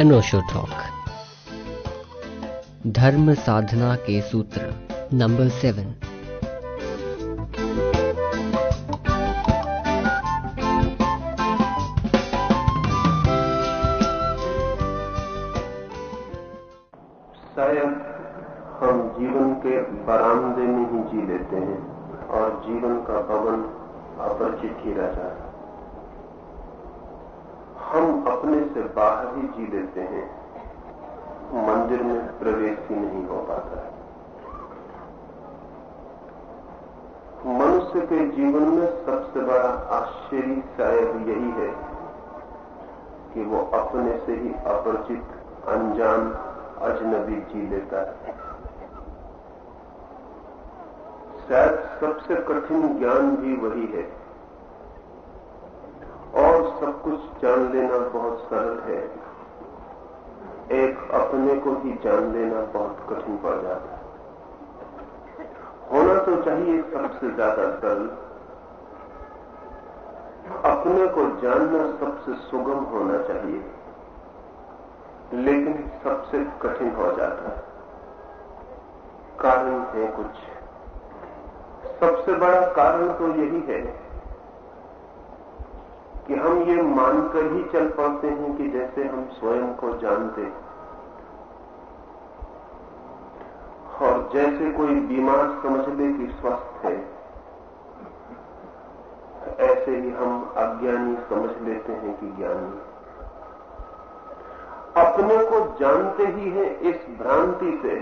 अनोशो talk धर्म साधना के सूत्र नंबर सेवन शायद हम जीवन के बरामदे में ही जी लेते हैं और जीवन का भवन अपरिचित ही रह जाता हम अपने से बाहर ही जी लेते हैं। मंदिर में प्रवेश ही नहीं हो पाता। है मनुष्य के जीवन में सबसे बड़ा आश्चर्य शायद यही है कि वो अपने से ही अपरिचित, अनजान, अजनबी जी लेता है। शायद सबसे कठिन ज्ञान भी वही है सब कुछ जान लेना बहुत सरल है। एक अपने को ही जान लेना बहुत कठिन पड़ जाता है। होना तो चाहिए सबसे ज़्यादा सरल। अपने को जानना सबसे सुगम होना चाहिए। लेकिन सबसे कठिन हो जाता है। कारण है कुछ। सबसे बड़ा कारण तो यही है कि हम ये मानकर ही चल पाते हैं कि जैसे हम स्वयं को जानते हैं। और जैसे कोई बीमार समझ ले कि स्वस्थ है ऐसे ही हम अज्ञानी समझ लेते हैं कि ज्ञानी अपने को जानते ही है इस भ्रांति से,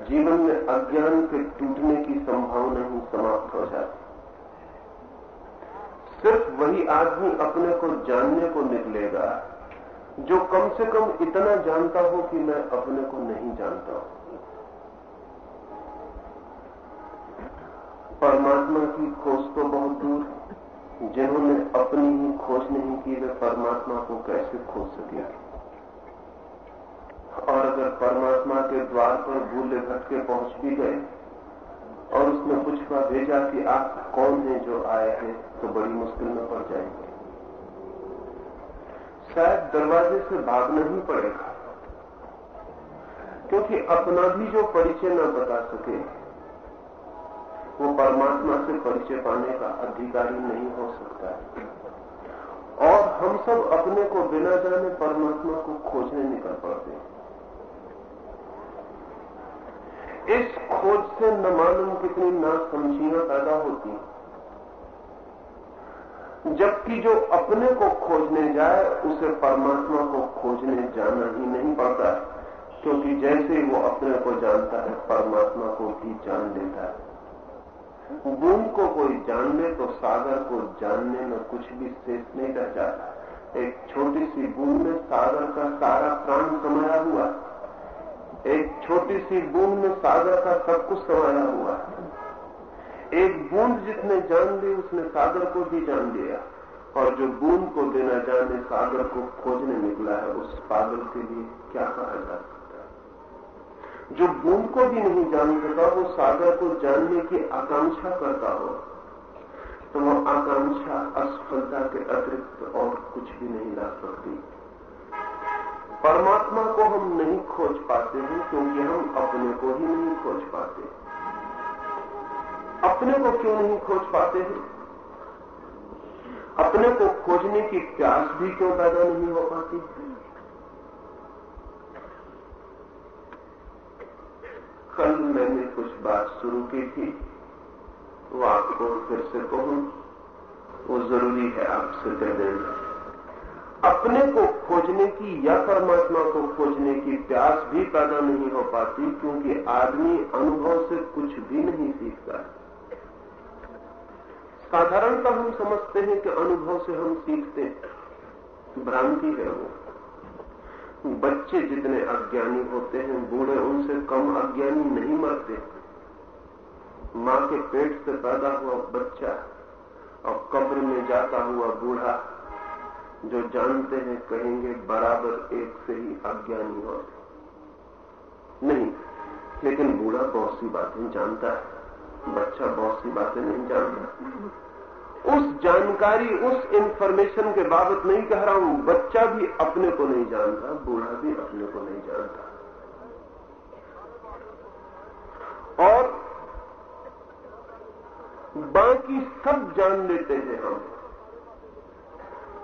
जीवन में अज्ञान के टूटने की संभावना ही समाप्त हो जाती सिर्फ़ वही आदमी अपने को जानने को निकलेगा, जो कम से कम इतना जानता हो कि मैं अपने को नहीं जानता हूँ। परमात्मा की खोज तो बहुत दूर, जिन्होंने अपनी ही खोज नहीं की वे परमात्मा को कैसे खोज सके? और अगर परमात्मा के द्वार पर भूले भटके पहुँच भी गए, और उसने पूछा भेजा कि आप कौन हैं जो आए हैं तो बड़ी मुश्किल में पड़ जाएँगे। शायद दरवाजे से भागना ही पड़ेगा। क्योंकि अपना भी जो परिचय न बता सके, वो परमात्मा से परिचय पाने का अधिकारी नहीं हो सकता है। और हम सब अपने को बिना जाने परमात्मा को खोजने निकल पड़ते हैं। इस खोज से न मालूम कितनी नासमझियाँ पैदा होती जबकि जो अपने को खोजने जाए, उसे परमात्मा को खोजने जाना ही नहीं पड़ता, क्योंकि जैसे ही वो अपने को जानता है, परमात्मा को भी जान लेता है। बूंद को कोई जान ले तो सागर को जानने में कुछ भी शेष नहीं रह जाता। एक छोटी सी बूंद में सागर का सारा प्राण समाया हुआ एक छोटी सी बूंद में सागर का सब कुछ समाया हुआ है। एक बूंद जिसने जान ली, उसने सागर को भी जान लिया। और जो बूंद को बिना जाने सागर को खोजने निकला है, उस पागल के लिए क्या कहा जा सकता है? जो बूंद को भी नहीं जान सका, वो सागर को जानने की आकांक्षा करता हो। तो वो आकांक्षा असफलता के अतिरिक्त और कुछ भी नहीं ला सकती। परमात्मा को हम नहीं खोज पाते हैं, क्योंकि हम अपने को ही नहीं खोज पाते। अपने को क्यों नहीं खोज पाते हैं? अपने को खोजने की प्यास भी क्यों पैदा नहीं हो पाती? कल मैंने कुछ बात शुरू की थी, वो आपको फिर से कहूँ, वो ज़रूरी है आपसे कह देना। अपने को खोजने की या परमात्मा को खोजने की प्यास भी पैदा नहीं हो पाती, क्योंकि आदमी अनुभव से कुछ भी नहीं सीखता है। साधारणतः हम समझते हैं कि अनुभव से हम सीखते भ्रांति है वो। बच्चे जितने अज्ञानी होते हैं, बूढ़े उनसे कम अज्ञानी नहीं मरते। माँ के पेट से पैदा हुआ बच्चा और कब्र में जाता हुआ बूढ़ा जो जानते हैं, कहेंगे बराबर एक से ही अज्ञानी होते नहीं, लेकिन बूढ़ा बहुत सी बातें जानता है, बच्चा बहुत सी बातें नहीं जानता। उस जानकारी, उस इंफॉर्मेशन के बाबत नहीं कह रहा हूँ, बच्चा भी अपने को नहीं जानता, बूढ़ा भी अपने को नहीं जानता। और बाकी सब जान लेते हैं हम।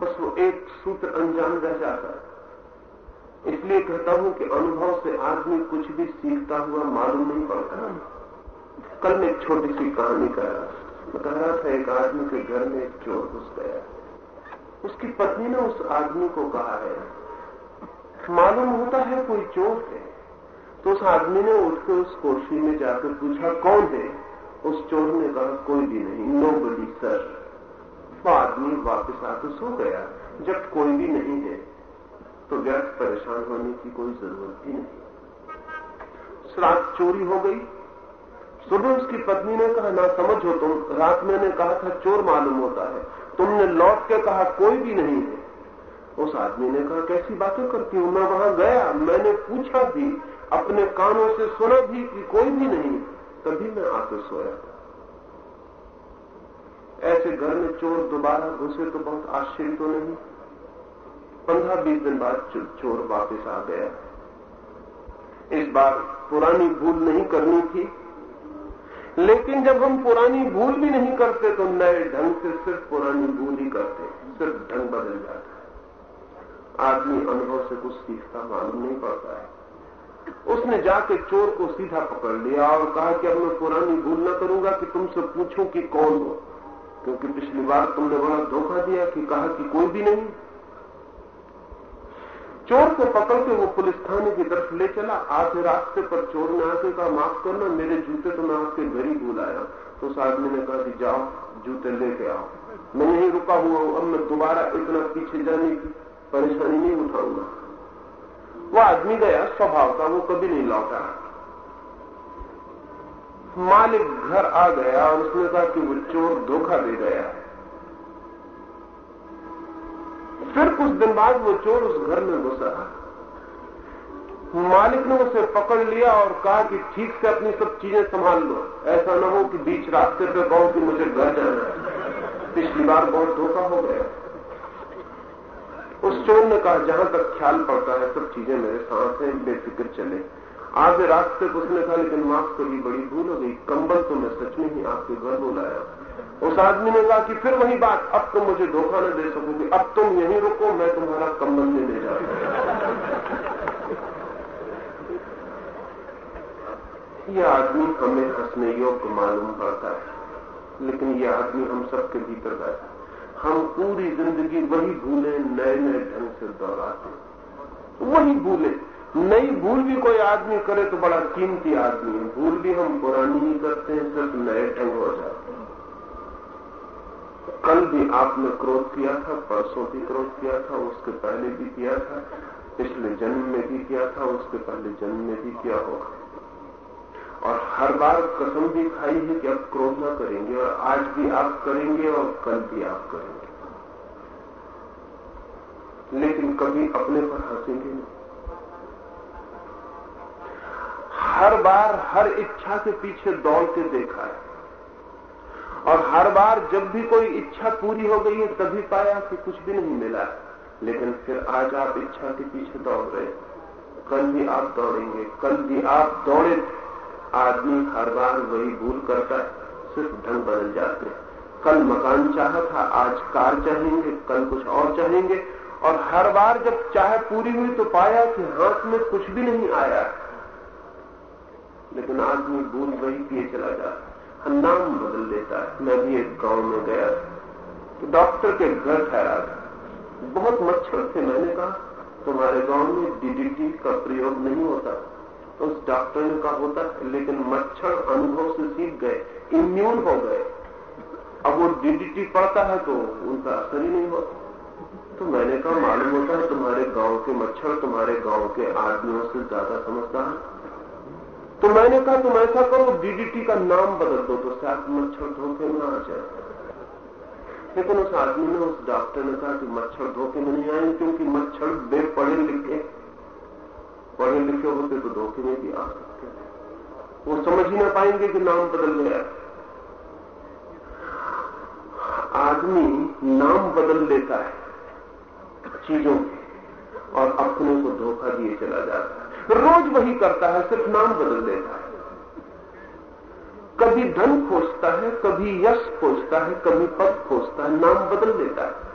बस वो एक सूत्र अनजान रह जाता है। इसलिए कहता हूँ कि अनुभव से आदमी कुछ भी सीखता हुआ मालूम नहीं पड़ता। कल मैं एक छोटी सी कहानी मैं कह रहा था, एक आदमी के घर में एक चोर घुस गया। उसकी पत्नी ने उस आदमी को कहा है, मालूम होता है कोई चोर है? तो उस आदमी ने उठकर उस कोठी में जाकर पूछा, कौन है? उस चोर ने कहा, कोई भी नहीं नो बडी सर। वो आदमी वापस आकर सो गया। जब कोई भी नहीं है तो व्यर्थ परेशान होने की कोई ज़रूरत ही नहीं। रात चोरी हो गई। सुबह उसकी पत्नी ने कहा, ना समझ हो तुम। रात मैंने कहा था, चोर मालूम होता है। तुमने लौट के कहा, कोई भी नहीं है। उस आदमी ने कहा, कैसी बातें करती हूँ? मैं वहाँ गया। मैंने पूछा भी, अपने कानों से सुना भी कि कोई भी नहीं। तभी मैं आकर सोया ऐसे घर में चोर दोबारा घुसे तो बहुत आश्चर्य तो नहीं? पंद्रह बीस दिन बाद चोर वापस आ गया। इस बार पुरानी भूल नहीं करनी थी। लेकिन जब हम पुरानी भूल भी नहीं करते तो नए ढंग से सिर्फ़ पुरानी भूल ही करते सिर्फ़ ढंग बदल जाता है। आदमी अनुभव से कुछ सीखता, मालूम नहीं पड़ता है। उसने जाके चोर को सीधा पकड़ लिया और कहा कि अब मैं पुरानी भूल न करूँगा कि तुमसे पूछूँ कि कौन हो। क्योंकि पिछली बार तुमने बड़ा धोखा दिया कि कहा कि कोई भी नहीं। चोर को पकड़ के वो पुलिस थाने की तरफ़ ले चला। आधे रास्ते पर चोर ने आके कहा, माफ़ करना, मेरे जूते तो मैं आपके घर ही भूल आया। तो उस आदमी ने कहा कि जाओ, जूते लेके आओ। मैं यहीं रुका हुआ हूँ, अब मैं दोबारा इतना पीछे जाने की परेशानी नहीं उठाऊँगा। वो आदमी गया, स्वभाव का, वो कभी नहीं लौटा। मालिक घर आ गया और उसने कहा कि वो चोर धोखा दे गया। फिर कुछ दिन बाद वो चोर उस घर में घुसा। मालिक ने उसे पकड़ लिया और कहा कि ठीक से अपनी सब चीज़ें संभाल लो। ऐसा ना हो कि बीच रास्ते पे कहो कि मुझे घर जाना है। पिछली बार बहुत धोखा हो गया। उस चोर ने कहा, जहाँ तक ख्याल पड़ता है, सब चीज़ें मेरे साथ हैं, बेफिक्र चले। आगे रास्ते को उसने कहा लेकिन माफ़ करी बड़ी भूल हो गई। कंबल तो मैं सच में ही आपके घर बुलाया। उस आदमी ने कहा कि फिर वही बात, अब तुम मुझे धोखा न दे सकोगे अब तुम यहीं रुको, मैं तुम्हारा कंबल नहीं ले जाता यह आदमी हमें हंसने योग्य मालूम पड़ता है, लेकिन यह आदमी हम सबके भीतर बैठा हम पूरी ज़िंदगी वही भूले नए नए ढंग से दोहराते वही भूले। नई भूल भी कोई आदमी करे तो बड़ा कीमती आदमी है। भूल भी हम पुरानी ही करते हैं, सिर्फ़ नए ढंग हो जाते हैं। कल भी आपने क्रोध किया था, परसों भी क्रोध किया था, उसके पहले भी किया था, पिछले जन्म में भी किया था, उसके पहले जन्म में भी किया होगा। और हर बार कसम भी खाई है कि अब क्रोध ना करेंगे, और आज भी आप करेंगे और कल भी आप करेंगे। लेकिन कभी अपने पर हंसेंगे नहीं। हर बार हर इच्छा के पीछे दौड़ के देखा है। और हर बार जब भी कोई इच्छा पूरी हो गई है, तभी पाया कि कुछ भी नहीं मिला। लेकिन फिर आज आप इच्छा के पीछे दौड़ रहे कल भी आप दौड़ेंगे, कल भी आप दौड़े। आदमी हर बार वही भूल करता है, सिर्फ़ ढंग बदल जाते हैं। कल मकान चाहा था, आज कार चाहेंगे, कल कुछ और चाहेंगे। और हर बार जब चाह पूरी हुई तो पाया कि हाथ में कुछ भी नहीं आया। लेकिन आदमी भूल वही किए चला जाता है। नाम बदल देता है। मैं भी एक गाँव में गया तो डॉक्टर के घर ठहरा था। बहुत मच्छर थे, मैंने कहा, तुम्हारे गाँव में डीडीटी का प्रयोग नहीं होता। तो उस डॉक्टर ने कहा, होता लेकिन मच्छर अनुभव से सीख गए इम्यून हो गए। अब वो डीडीटी पड़ता है तो उनका असर ही नहीं होता। तो मैंने कहा, मालूम होता है, तुम्हारे गाँव के मच्छर तुम्हारे गाँव के आदमियों से ज़्यादा समझदार तो मैंने कहा तुम ऐसा करो डीडीटी का नाम बदल दो तो शायद मच्छर धोखे में आ जाए। लेकिन उस आदमी ने, उस डॉक्टर ने कहा कि मच्छर धोखे में नहीं आए क्योंकि मच्छर बे पढ़े लिखे। पढ़े लिखे होते तो धोखे में भी आ सकते वो समझ ही ना पाएँगे कि नाम बदल गया आदमी नाम बदल लेता है चीज़ों और अपने को धोखा दिए चला जाता है। रोज वही करता है, सिर्फ़ नाम बदल देता है। कभी धन खोजता है, कभी यश खोजता है, कभी पद खोजता है, नाम बदल देता है।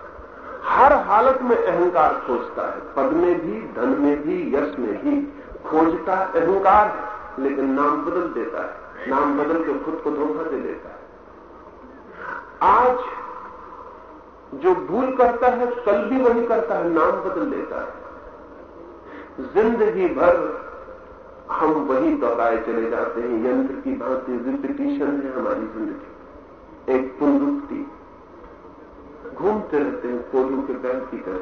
हर हालत में अहंकार खोजता है, पद में भी, धन में भी, यश में भी। खोजता है अहंकार लेकिन नाम बदल देता है। नाम बदल के खुद को धोखा दे देता है। आज जो भूल करता है, कल भी वही करता है, नाम बदल देता है। ज़िंदगी भर हम वही दोहराए चले जाते हैं, यंत्र की भांति रिपीटिशन है हमारी ज़िंदगी। एक पुनरुक्ति घूमते रहते हैं कोलू के बैल की तरह।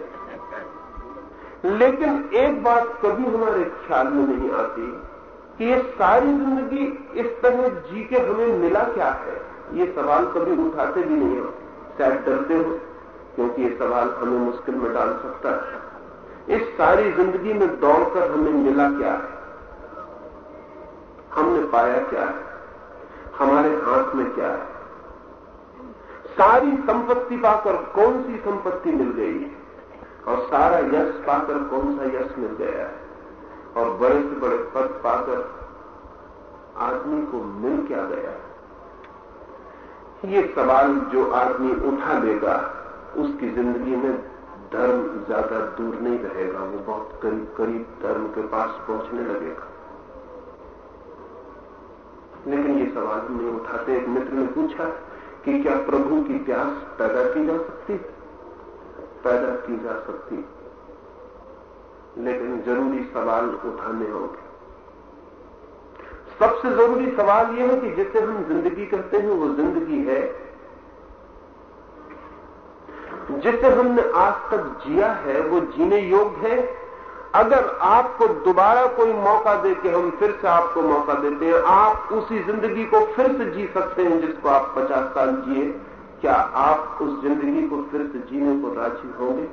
लेकिन एक बात कभी हमारे ख्याल में नहीं आती कि ये सारी ज़िंदगी इस तरह जी के हमें मिला क्या है? ये सवाल कभी उठाते भी नहीं हो। शायद डरते हो, क्योंकि ये सवाल हमें मुश्किल में डाल सकता है। इस सारी ज़िंदगी में दौड़कर हमें मिला क्या है? हमने पाया क्या है? हमारे हाथ में क्या है? सारी संपत्ति पाकर कौन सी संपत्ति मिल गई? और सारा यश पाकर कौन सा यश मिल गया? है और बड़े से बड़े पद पाकर आदमी को मिल क्या गया? ये सवाल जो आदमी उठा लेगा उसकी ज़िंदगी में धर्म ज़्यादा दूर नहीं रहेगा, वो बहुत करीब करीब धर्म के पास पहुँचने लगेगा। लेकिन ये सवाल हम नहीं उठाते एक मित्र ने पूछा कि क्या प्रभु की प्यास पैदा की जा सकती पैदा की जा सकती लेकिन ज़रूरी सवाल उठाने होंगे। सबसे ज़रूरी सवाल यह है कि जिसे हम ज़िंदगी कहते हैं, वो ज़िंदगी है जिसे हमने आज तक जिया है, वो जीने योग्य है। अगर आपको दोबारा कोई मौका दे के हम फिर से आपको मौका देते हैं, आप उसी ज़िंदगी को फिर से जी सकते हैं जिसको आप पचास साल जिए। क्या आप उस ज़िंदगी को फिर से जीने को राज़ी होंगे?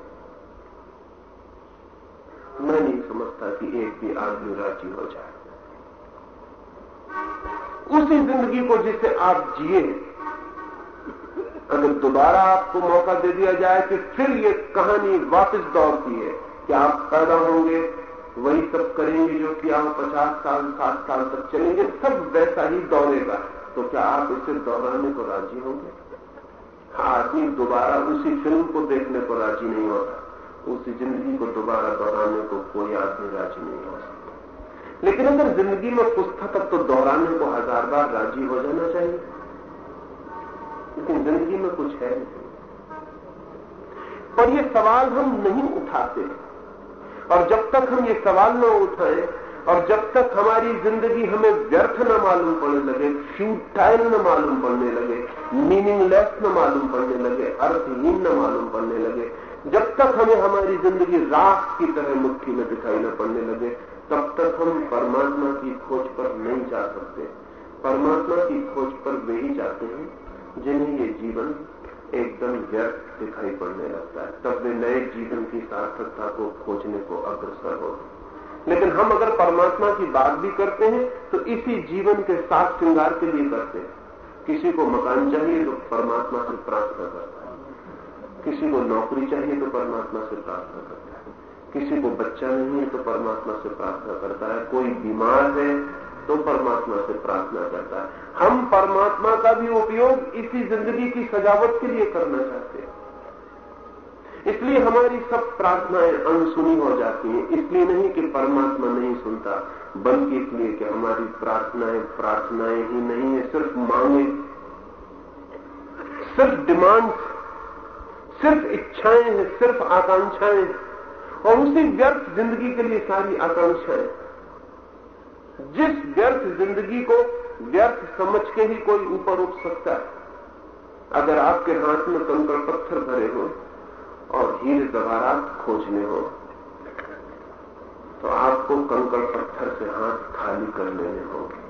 मैं नहीं समझता कि एक भी आदमी राज़ी हो जाए। उसी ज़िंदगी को जिसे आप जिए अगर दोबारा आपको मौका दे दिया जाए कि फिर ये कहानी वापस दौड़ती है कि आप पैदा होंगे? वही सब करेंगे जो कि आप पचास साल, साठ साल तक चलेंगे, सब वैसा ही दौड़ेगा। तो क्या आप इसे दोहराने को राज़ी होंगे? आदमी दोबारा उसी फ़िल्म को देखने को राज़ी नहीं होता। उसी ज़िंदगी को दोबारा दोहराने को कोई आदमी राज़ी नहीं हो सकता लेकिन अगर ज़िंदगी में तब तो दोहराने को हज़ार बार राज़ी हो जाना चाहिए। लेकिन ज़िंदगी में कुछ है और ये सवाल हम नहीं उठाते। और जब तक हम ये सवाल न उठाएँ, और जब तक हमारी ज़िंदगी हमें व्यर्थ न मालूम पड़ने लगे फ्यूटाइल न मालूम पड़ने लगे मीनिंगलेस न मालूम पड़ने लगे, अर्थहीन न मालूम पड़ने लगे, जब तक हमें हमारी ज़िंदगी राख की तरह मुट्ठी में दिखाई न पड़ने लगे, तब तक हम परमात्मा की खोज पर नहीं जा सकते। परमात्मा की खोज पर वे ही जाते हैं। जिन्हें ये जीवन एकदम व्यर्थ दिखाई पड़ने लगता है। तब वे नए जीवन की सार्थकता को खोजने को अग्रसर हो। लेकिन हम अगर परमात्मा की बात भी करते हैं तो इसी जीवन के साथ श्रृंगार के लिए करते हैं। किसी को मकान चाहिए तो परमात्मा से प्रार्थना करता है। किसी को नौकरी चाहिए तो परमात्मा से प्रार्थना करता है। किसी को बच्चा नहीं है तो परमात्मा से प्रार्थना करता है। कोई बीमार है तो परमात्मा से प्रार्थना करता है। हम परमात्मा का भी उपयोग इसी ज़िंदगी की सजावट के लिए करना चाहते हैं। इसलिए हमारी सब प्रार्थनाएँ अनसुनी हो जाती हैं। इसलिए नहीं कि परमात्मा नहीं सुनता, बल्कि इसलिए कि हमारी प्रार्थनाएँ प्रार्थनाएँ ही नहीं है, सिर्फ़ मांगे, सिर्फ़ डिमांड सिर्फ़ इच्छाएँ हैं, सिर्फ़ आकांक्षाएँ और उसी व्यर्थ ज़िंदगी के लिए सारी आकांक्षाएँ। जिस व्यर्थ ज़िंदगी को व्यर्थ समझ के ही कोई ऊपर उठ सकता है। अगर आपके हाथ में कंकड़ पत्थर भरे हो और हीरे जवारात खोजने हो तो आपको कंकड़ पत्थर से हाथ खाली कर लेने होंगे।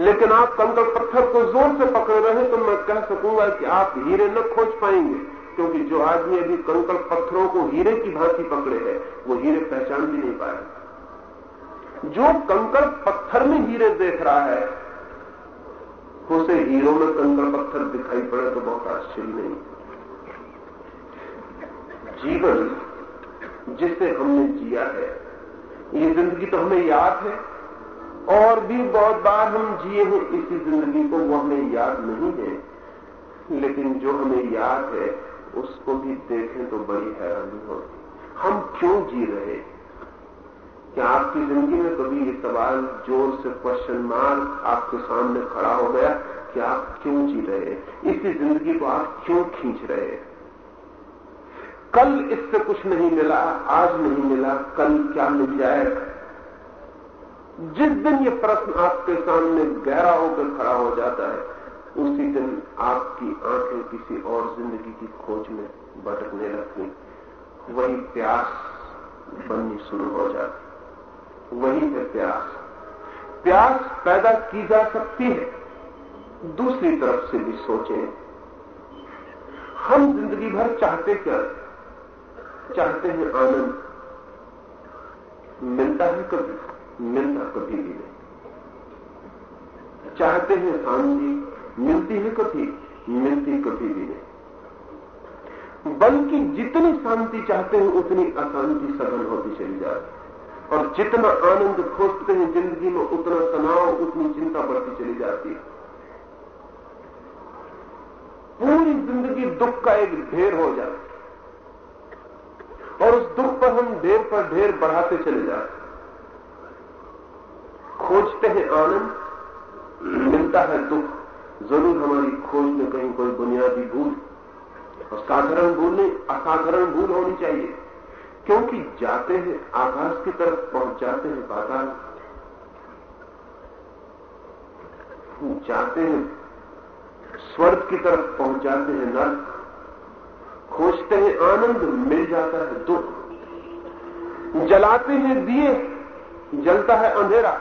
लेकिन आप कंकड़ पत्थर को ज़ोर से पकड़ रहे हैं तो मैं कह सकूँगा कि आप हीरे न खोज पाएँगे, क्योंकि जो आदमी अभी कंकड़ पत्थरों को हीरे की भांति पकड़े है, वो हीरे पहचान भी नहीं पाएगा। जो कंकड़ पत्थर में हीरे देख रहा है। उसे हीरो में कंकड़ पत्थर दिखाई पड़े तो बहुत आश्चर्य नहीं। जीवन जिसे हमने जिया है, ये ज़िंदगी तो हमें याद है, और भी बहुत बार हम जिए हैं, इसी ज़िंदगी को वो हमें याद नहीं है। लेकिन जो हमें याद है, उसको भी देखें तो बड़ी हैरानी होती हम क्यों जी रहे क्या आपकी ज़िंदगी में कभी ये सवाल, ज़ोर से क्वेश्चन मार्क आपके सामने खड़ा हो गया कि आप क्यों जी रहे इसी ज़िंदगी को आप क्यों खींच रहे कल इससे कुछ नहीं मिला, आज नहीं मिला, कल क्या मिल जाएगा? जिस दिन ये प्रश्न आपके सामने गहरा होकर खड़ा हो जाता है, उसी दिन आपकी आँखें किसी और ज़िंदगी की खोज में भटकने लगती। वही प्यास बननी शुरू हो जाती। वही है प्यास। प्यास पैदा की जा सकती है, दूसरी तरफ़ से भी सोचें। हम ज़िंदगी भर चाहते क्या? चाहते हैं आनंद। मिलता है कभी, मिलता कभी भी नहीं। चाहते हैं शांति, मिलती है कभी, मिलती कभी भी नहीं। बल्कि जितनी शांति चाहते हैं, उतनी अशांति सघन होती चली जाती और जितना आनंद खोजते हैं ज़िंदगी में, उतना तनाव, उतनी चिंता बढ़ती चली जाती है। पूरी ज़िंदगी दुख का एक ढेर हो जाती और उस दुख पर हम ढेर पर ढेर बढ़ाते चले जाते खोजते हैं आनंद, मिलता है दुख। ज़रूर हमारी खोज में कहीं कोई बुनियादी भूल और साधारण भूल नहीं, असाधारण भूल होनी चाहिए। क्योंकि जाते हैं, आकाश की तरफ़ पहुँच जाते हैं पाताल जाते हैं, स्वर्ग की तरफ़ पहुँच जाते हैं नर्क खोजते हैं आनंद, मिल जाता है दुख। जलाते हैं दिए, जलता है अंधेरा।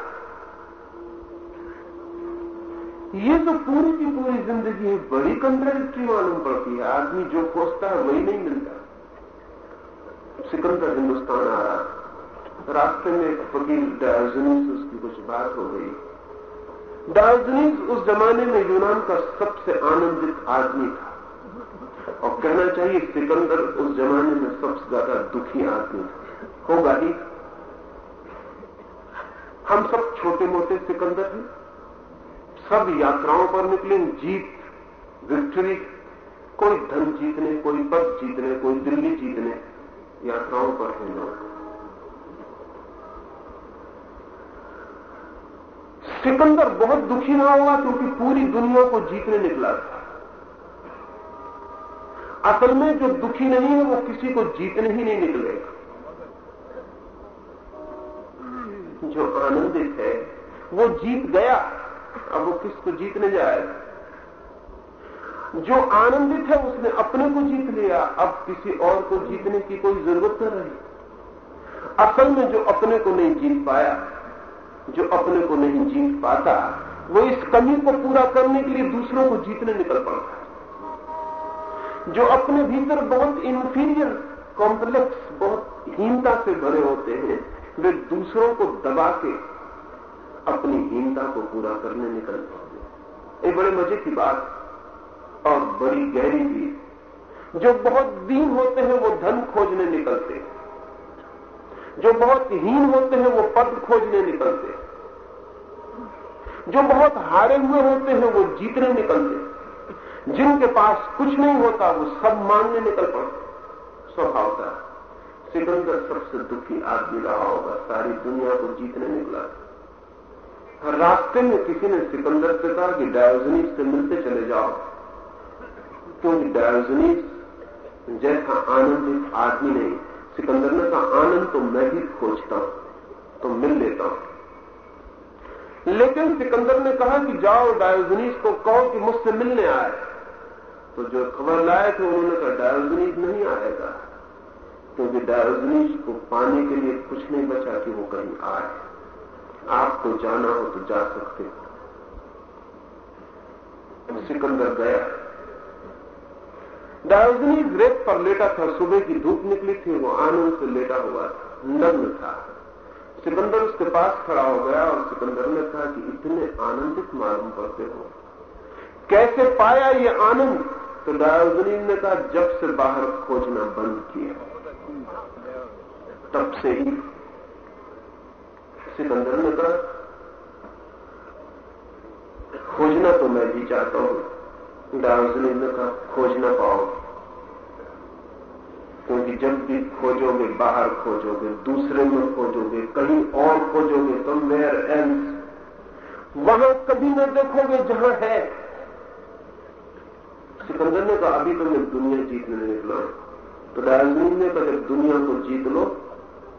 ये तो पूरी की पूरी ज़िंदगी बड़ी कंट्रेडिक्टरी मालूम पड़ती है। आदमी जो खोजता है, वही नहीं मिलता। सिकंदर हिंदुस्तान आ रहा रास्ते में एक फकीर डायोजनीस उसकी कुछ बात हो गई। डायोजनीस उस जमाने में यूनान का सबसे आनंदित आदमी था। और कहना चाहिए सिकंदर उस जमाने में सबसे ज़्यादा दुखी आदमी था। होगा ही हम सब छोटे मोटे सिकंदर हैं। सब यात्राओं पर निकले, जीत विक्ट्री कोई धन जीतने, कोई पद जीतने, कोई दिल्ली जीतने। यात्राओं पर है लोग। सिकंदर बहुत दुखी ना हुआ क्योंकि पूरी दुनिया को जीतने निकला था। असल में जो दुखी नहीं है, वो किसी को जीतने ही नहीं निकलेगा। जो आनंदित है, वो जीत गया, अब वो किसको जीतने जाएगा? जो आनंदित है उसने अपने को जीत लिया। अब किसी और को जीतने की कोई ज़रूरत न रही। असल में जो अपने को नहीं जीत पाया, जो अपने को नहीं जीत पाता, वो इस कमी को पूरा करने के लिए दूसरों को जीतने निकल पड़ता है। जो अपने भीतर बहुत इंफीरियर कॉम्प्लेक्स बहुत हीनता से भरे होते हैं, वे दूसरों को दबा के अपनी हीनता को पूरा करने निकल पड़ते एक बड़े मज़े की बात। और बड़ी गहरी भी जो बहुत दीन होते हैं, वो धन खोजने निकलते। जो बहुत हीन होते हैं, वो पद खोजने निकलते। जो बहुत हारे हुए होते हैं, वो जीतने निकलते। जिनके पास कुछ नहीं होता, वो सब मानने निकल पड़ते। स्वभावता सिकंदर सबसे दुखी आदमी रहा होगा। सारी दुनिया को जीतने निकला। रास्ते में किसी ने सिकंदर से कहा कि डायोजनीस से मिलते चले जाओ। क्योंकि डायोजनीस जैसा आनंदित आदमी नहीं, सिकंदर ने कहा, आनंद तो मैं भी खोजता हूँ तो मिल लेता हूँ. लेकिन सिकंदर ने कहा कि जाओ डायोजनीस को कहो कि मुझसे मिलने आए। तो जो खबर लाए थे, उन्होंने कहा डायोजनीस नहीं आएगा, क्योंकि डायोजनीस को पाने के लिए कुछ नहीं बचा कि वो कहीं आए। आपको जाना हो तो जा सकते हो। सिकंदर गया। डायोजनी रेत पर लेटा था सुबह की धूप निकली थी, वो आनंद से लेटा हुआ था नग्न था। सिकंदर उसके पास खड़ा हो गया और सिकंदर ने कहा कि इतने आनंदित मालूम पड़ते हो। कैसे पाया ये आनंद? तो डायोजनीन ने कहा, जब से बाहर खोजना बंद किया, तब से ही। सिकंदर ने कहा, खोजना तो मैं भी चाहता हूँ। डायोजनीन ने कहा खोज ना पाओ। क्योंकि जब भी खोजोगे, बाहर खोजोगे, दूसरे में खोजोगे, कहीं और खोजोगे तो मेयर एल्स वहाँ कभी न देखोगे जहाँ है। सिकंदर ने कहा, अभी तो मैं दुनिया जीतने निकला तो डायजनीन ने कहा दुनिया को जीत लो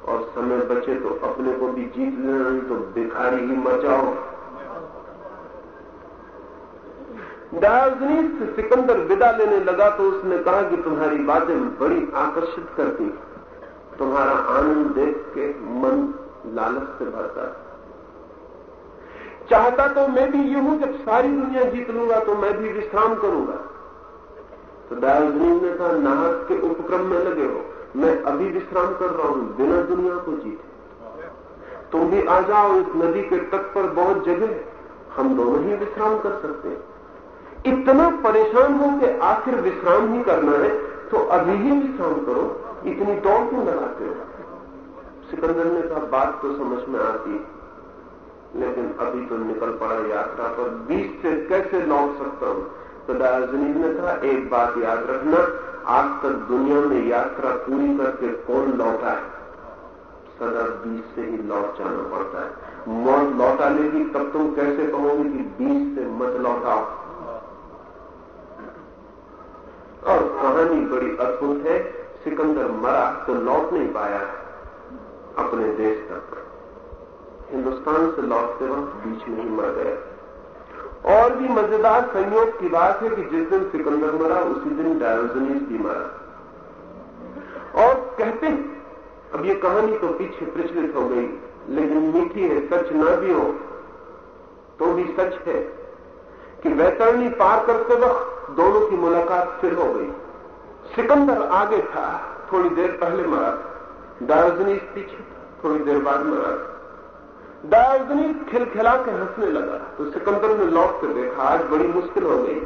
और समय बचे तो अपने को भी जीत लेना, नहीं तो भिखारी ही मर जाओ डायोजनीस से सिकंदर विदा लेने लगा तो उसने कहा कि तुम्हारी बातें बड़ी आकर्षित करती तुम्हारा आनंद देख के मन लालच से भरता है। चाहता तो मैं भी यूँ हूँ, जब सारी दुनिया जीत लूँगा तो मैं भी विश्राम करूँगा। तो डायोजनीस ने कहा, नाहक के उपक्रम में लगे हो। मैं अभी विश्राम कर रहा हूँ, बिना दुनिया को जीते। तुम भी आ जाओ, इस नदी के तट पर बहुत जगह हम दोनों ही विश्राम कर सकते हैं। इतना परेशान हो कि आखिर विश्राम ही करना है तो अभी ही विश्राम करो। इतनी दौड़ क्यों लगाते हो? सिकंदर ने कहा, बात तो समझ में आती, लेकिन अभी तो निकल पड़ा यात्रा पर बीच से कैसे लौट सकता हूँ? तो दार्जनिक ने कहा, एक बात याद रखना, आज तक दुनिया में यात्रा पूरी करके कौन लौटा है? सदा बीच से ही लौट जाना पड़ता है। मौत लौटा लेगी तब तुम कैसे कहोगे कि बीच से मत लौटाओ? और कहानी बड़ी अद्भुत है। सिकंदर मरा तो लौट नहीं पाया अपने देश तक। हिंदुस्तान से लौटते वक्त बीच में ही मर गया। और भी मज़ेदार संयोग की बात है कि जिस दिन सिकंदर मरा, उसी दिन डायोजनीस भी मरा। और कहते हैं, अब ये कहानी तो पीछे प्रचलित हो गई, लेकिन मीठी है, सच ना भी हो तो भी सच है कि वैतरणी पार करते वक्त दोनों की मुलाकात फिर हो गई। सिकंदर आगे था, थोड़ी देर पहले मरा। डायोजनीस पीछे थोड़ी देर बाद मरा। डायोजनीस खिलखिला के हंसने लगा तो सिकंदर ने लौट कर देखा, आज बड़ी मुश्किल हो गई।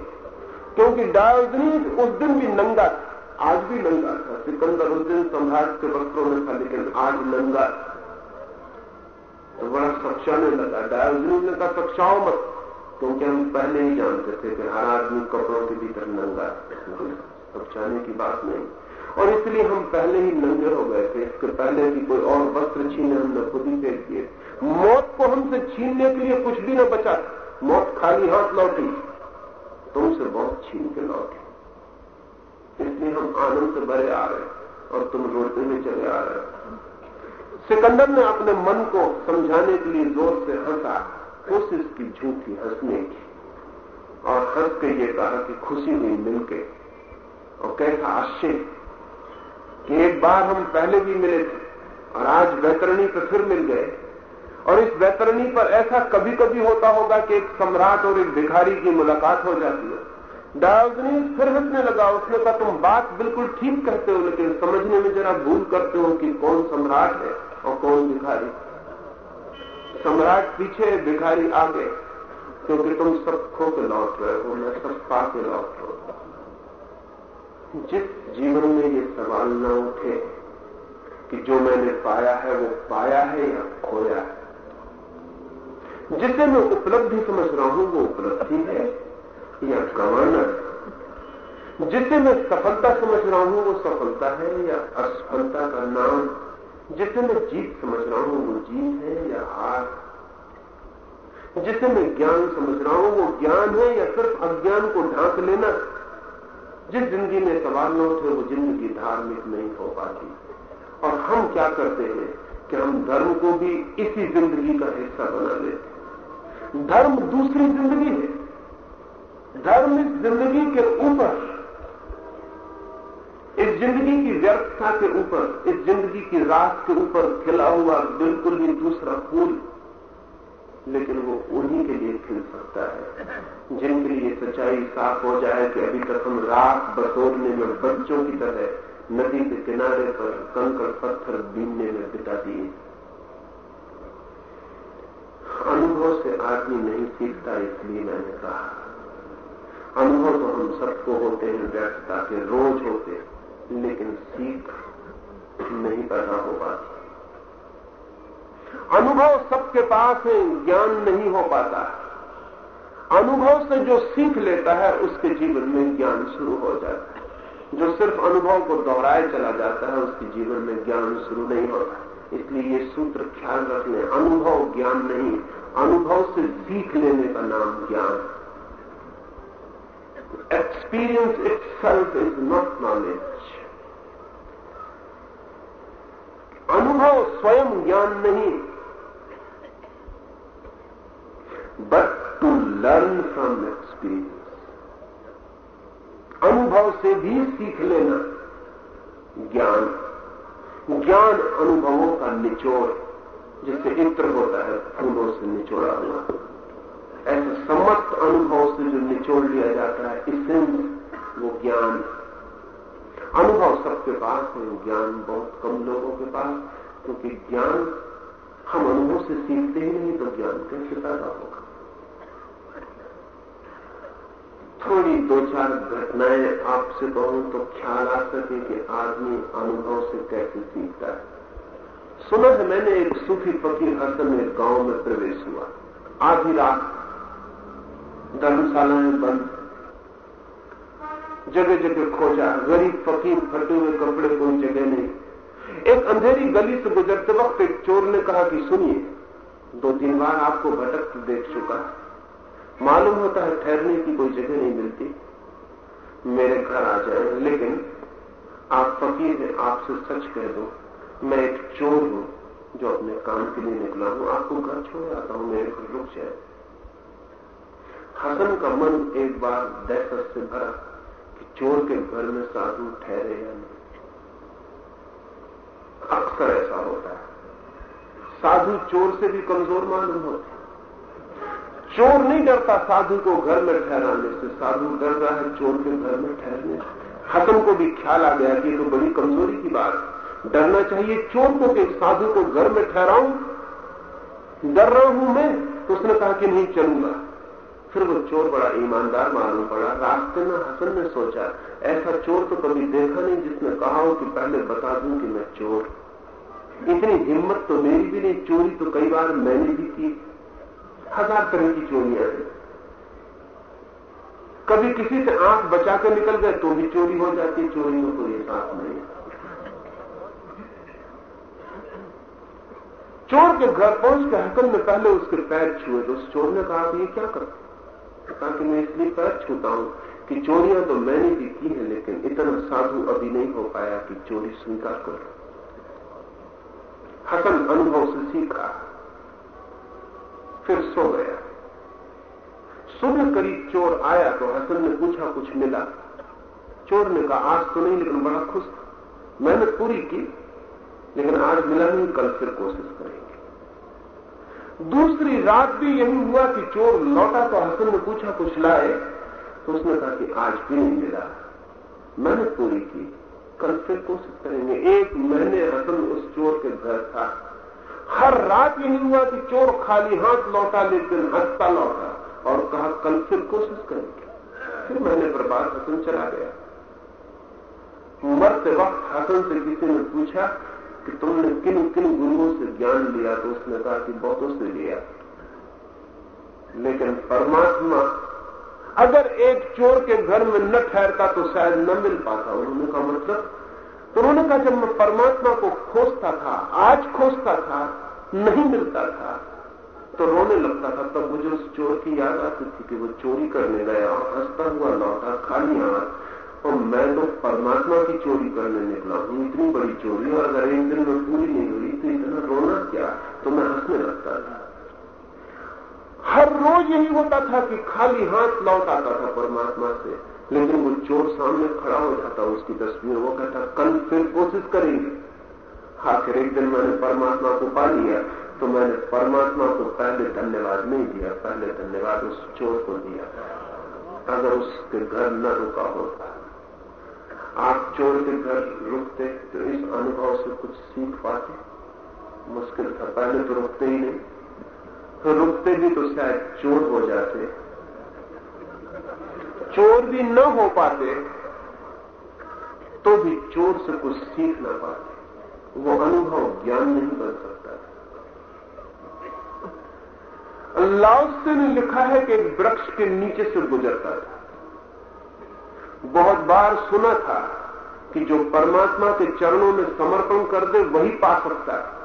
क्योंकि डायोजनीस उस दिन भी नंगा था, आज भी नंगा था। सिकंदर उस दिन सम्राट के वस्त्रों में था, लेकिन आज नंगा तो बड़ा सक्षाने लगा। डायोजनीस ने कहा सक्षाओ मत क्योंकि हम पहले ही जानते थे कि हर आदमी कपड़ों के भीतर नंगा अब जाने की बात नहीं। और इसलिए हम पहले ही नंगे हो गए थे इसके पहले भी कोई और वस्त्र छीने हमने खुद ही फेंक दिए। मौत को हमसे छीनने के लिए कुछ भी न बचा। मौत खाली हाथ लौटी, तुमसे बहुत छीन के लौटी। इसलिए हम आनंद से भरे आ रहे और तुम रोते हुए चले आ रहे सिकंदर ने अपने मन को समझाने के लिए ज़ोर से हंसा। कोशिश की झूठी हंसने की और हंस के ये कहा कि खुशी हुई मिलके और कैसा आश्चर्य कि एक बार हम पहले भी मिले थे और आज वैतरणी पर फिर मिल गए। और इस वैतरणी पर ऐसा कभी कभी होता होगा कि एक सम्राट और एक भिखारी की मुलाकात हो जाती है। डायोजनीस फिर हंसने लगा, उसने कहा, तुम बात बिल्कुल ठीक कहते हो, लेकिन समझने में जरा भूल करते हो कि कौन सम्राट है और कौन भिखारी। सम्राट पीछे भिखारी आगे क्योंकि तुम सब खो के लौट रहे हो, मैं सब पा के लौट रहा जिस जीवन में ये सवाल न उठे कि जो मैंने पाया है, वो पाया है या खोया है? जिसे मैं उपलब्धि समझ रहा हूँ, वो उपलब्धि है या गवाना जिसे मैं सफलता समझ रहा हूँ, वो सफलता है या असफलता का नाम जिसे मैं जीत समझ रहा हूँ, वो जीत है या हार? जिसे मैं ज्ञान समझ रहा हूँ, वो ज्ञान है या सिर्फ़ अज्ञान को ढांक लेना? जिस ज़िंदगी में सवाल न उठे वो ज़िंदगी धार्मिक नहीं हो पाती। और हम क्या करते हैं कि हम धर्म को भी इसी ज़िंदगी का हिस्सा बना लेते धर्म दूसरी ज़िंदगी है। धर्म इस ज़िंदगी के ऊपर इस ज़िंदगी की व्यर्थता के ऊपर, इस ज़िंदगी की रात के ऊपर खिला हुआ बिल्कुल ही दूसरा फूल। लेकिन वो उन्हीं के लिए खिल सकता है। जिनके लिए सच्चाई साफ़ हो जाए कि अभी तक हम रात बटोरने में बच्चों की तरह नदी के किनारे पर कंकड़ पत्थर बीनने में बिता दिए। अनुभव से आदमी नहीं सीखता, इसलिए मैंने कहा, अनुभव तो हम सबको होते हैं, व्यर्थता के रोज होते लेकिन सीख नहीं पैदा हो पाती। अनुभव सबके पास है, ज्ञान नहीं हो पाता। अनुभव से जो सीख लेता है, उसके जीवन में ज्ञान शुरू हो जाता है। जो सिर्फ़ अनुभव को दोहराए चला जाता है, उसके जीवन में ज्ञान शुरू नहीं होता। इसलिए ये सूत्र ख्याल रखने। अनुभव ज्ञान नहीं, अनुभव से सीख लेने का नाम ज्ञान। Experience itself is not knowledge अनुभव स्वयं ज्ञान नहीं। But to learn from experience अनुभव से भी सीख लेना। ज्ञान। ज्ञान अनुभवों का निचोड़ जिससे इत्र होता है फूलों से निचोड़ा हुआ। ऐसे समस्त अनुभव से जो निचोड़ लिया जाता है, इसेंस वो ज्ञान अनुभव सबके पास है, ज्ञान बहुत कम लोगों के पास, क्योंकि ज्ञान हम अनुभव से सीखते ही नहीं तो ज्ञान कैसे पैदा होगा? थोड़ी दो चार घटनाएँ आपसे कहूँ तो ख्याल आ सके कि आदमी अनुभव से कैसे सीखता है। सुना है, मैंने एक सूफी फकीर हसन एक गाँव में प्रवेश हुआ। आधी रात धर्मशालाएँ बंद जगह जगह खोजा। गरीब, फकीर, फटे हुए कपड़े कोई जगह नहीं एक अंधेरी गली से गुजरते वक्त एक चोर ने कहा कि सुनिए दो तीन बार आपको भटक देख चुका। मालूम होता है ठहरने की कोई जगह नहीं मिलती। मेरे घर आ जाए, लेकिन आप फकीर हैं, आपसे सच कह दो, मैं एक चोर हूँ जो अपने काम के लिए निकला हूँ। आपको घर छोड़ आता हूँ, मेरे घर रुक जाए। हसन का मन एक बार दहशत से भरा। चोर के घर में साधु ठहरे या नहीं? अक्सर ऐसा होता है। साधु चोर से भी कमज़ोर मालूम होते चोर नहीं डरता साधु को घर में ठहराने से। साधु डर रहा है चोर के घर में ठहरने से। को भी ख्याल आ गया कि तो बड़ी कमज़ोरी की बात डरना चाहिए चोर को कि साधु को घर में ठहराऊं। डर रहा हूँ मैं तो उसने कहा कि नहीं चलूँगा। फिर वो चोर बड़ा ईमानदार, मालूम पड़ा, रास्ते में हसन ने सोचा, ऐसा चोर तो कभी देखा नहीं जिसने कहा हो कि पहले बता दूँ कि मैं चोर। इतनी हिम्मत तो मेरी भी नहीं, चोरी तो कई बार मैंने भी की। हज़ार तरह की चोरियाँ हैं। कभी किसी से आँख बचा कर निकल गए तो भी चोरी हो जाती चोरी में कोई एहसास नहीं। चोर के घर पहुँच के हकम में पहले उसके पैर छुए तो उस चोर ने कहा कि ये क्या कर कहा कि मैं इसलिए पैर छूता हूँ कि चोरियाँ तो मैंने भी की है, लेकिन इतना साधु अभी नहीं हो पाया कि चोरी स्वीकार कर हसन अनुभव से सीखा, फिर सो गया। सुबह करीब चोर आया तो हसन ने पूछा, कुछ मिला? चोर ने कहा, आज तो नहीं, लेकिन बड़ा खुश था। मेहनत पूरी की, लेकिन आज मिला नहीं, कल फिर कोशिश करेंगे। दूसरी रात भी यही हुआ कि चोर लौटा तो हसन ने पूछा, कुछ लाए? तो उसने कहा कि आज भी नहीं मिला। मैंने पूरी की। कल फिर कोशिश करेंगे एक महीने हसन उस चोर के घर था। हर रात यही हुआ कि चोर खाली हाथ लौटा, लेकिन हंसता लौटा और कहा, कल फिर कोशिश करेंगे। फिर महीने पर बाद हसन चला गया। मरते वक्त हसन से किसी ने पूछा कि तुमने किन किन गुरुओं से ज्ञान लिया तो उसने कहा कि बहुतों से लिया। लेकिन परमात्मा अगर एक चोर के घर में न ठहरता तो शायद न मिल पाता। उन्होंने कहा मतलब? तो उन्होंने कहा, जब मैं परमात्मा को खोजता था, आज खोजता था, नहीं मिलता था तो रोने लगता था। तब मुझे उस चोर की याद आती थी कि वो चोरी करने गया, हंसता हुआ लौटा, खाली हाथ। और मैं तो परमात्मा की चोरी करने निकला हूँ, इतनी बड़ी चोरी, और अगर एक दिन में पूरी नहीं हुई तो इतना रोना क्या? तो मैं हंसने लगता था। हर रोज यही होता था कि खाली हाथ लौट आता था परमात्मा से, लेकिन वो चोर सामने खड़ा हो जाता, उसकी तस्वीर, वो कहता, कल फिर कोशिश करेंगे। आखिर एक दिन मैंने परमात्मा को पा लिया तो मैंने परमात्मा को पहले धन्यवाद नहीं दिया, पहले धन्यवाद उस चोर को दिया, अगर उसके घर न रुका होता। आप चोर के घर रुकते तो इस अनुभव से कुछ सीख पाते। मुश्किल था, पहले तो रुकते ही नहीं। तो रुकते भी तो शायद चोर हो जाते। चोर भी न हो पाते तो भी चोर से कुछ सीख ना पाते। वो अनुभव ज्ञान नहीं बन सकता लाओसे ने लिखा है कि एक वृक्ष के नीचे से गुजरता था। बहुत बार सुना था कि जो परमात्मा के चरणों में समर्पण कर दे, वही पा सकता है।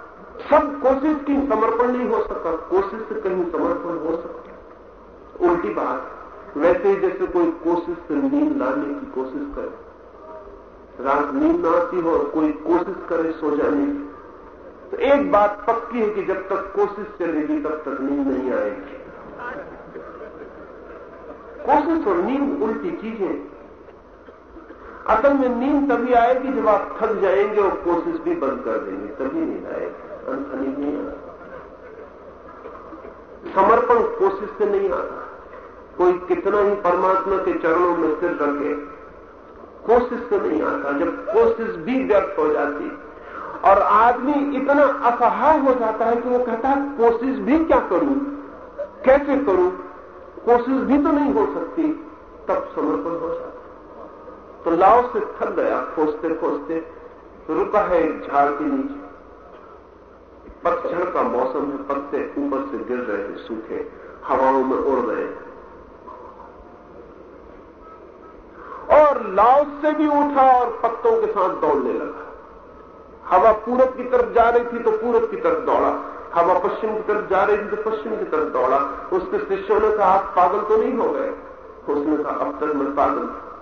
सब कोशिश की, समर्पण नहीं हो सकता। कोशिश से कहीं समर्पण हो सकता उल्टी बात वैसे ही जैसे कोई कोशिश से नींद लाने की कोशिश करे। रात नींद ना आती हो और कोई कोशिश करे सो जाने की। तो एक बात पक्की है कि जब तक कोशिश चलेगी, तब तक नींद नहीं आएगी। कोशिश और नींद उल्टी चीज़ें असल में नींद तभी आएगी जब आप थक जाएँगे और कोशिश भी बंद कर देंगे, तभी नींद आएगी। अंत नींद नहीं आता। समर्पण कोशिश से नहीं आता। कोई कितना ही परमात्मा के चरणों में सिर रखे, कोशिश से नहीं आता। जब कोशिश भी व्यर्थ हो जाती, और आदमी इतना असहाय हो जाता है कि वो कहता है, कोशिश भी क्या करूँ? कैसे करूँ? कोशिश भी तो नहीं हो सकती। तब समर्पण हो जाता। तो लाओ से थक गया, खोजते खोजते, रुका है एक झाड़ के नीचे। पतझड़ का मौसम है पत्ते ऊपर से गिर रहे हैं सूखे, हवाओं में उड़ रहे और लाओ से भी उठा और पत्तों के साथ दौड़ने लगा। हवा पूरब की तरफ़ जा रही थी तो पूरब की तरफ़ दौड़ा। हवा पश्चिम की तरफ़ जा रही थी तो पश्चिम की तरफ़ दौड़ा। उसके शिष्यों ने कहा, आप पागल तो नहीं हो गए? उसने कहा, अब तक मैं पागल था।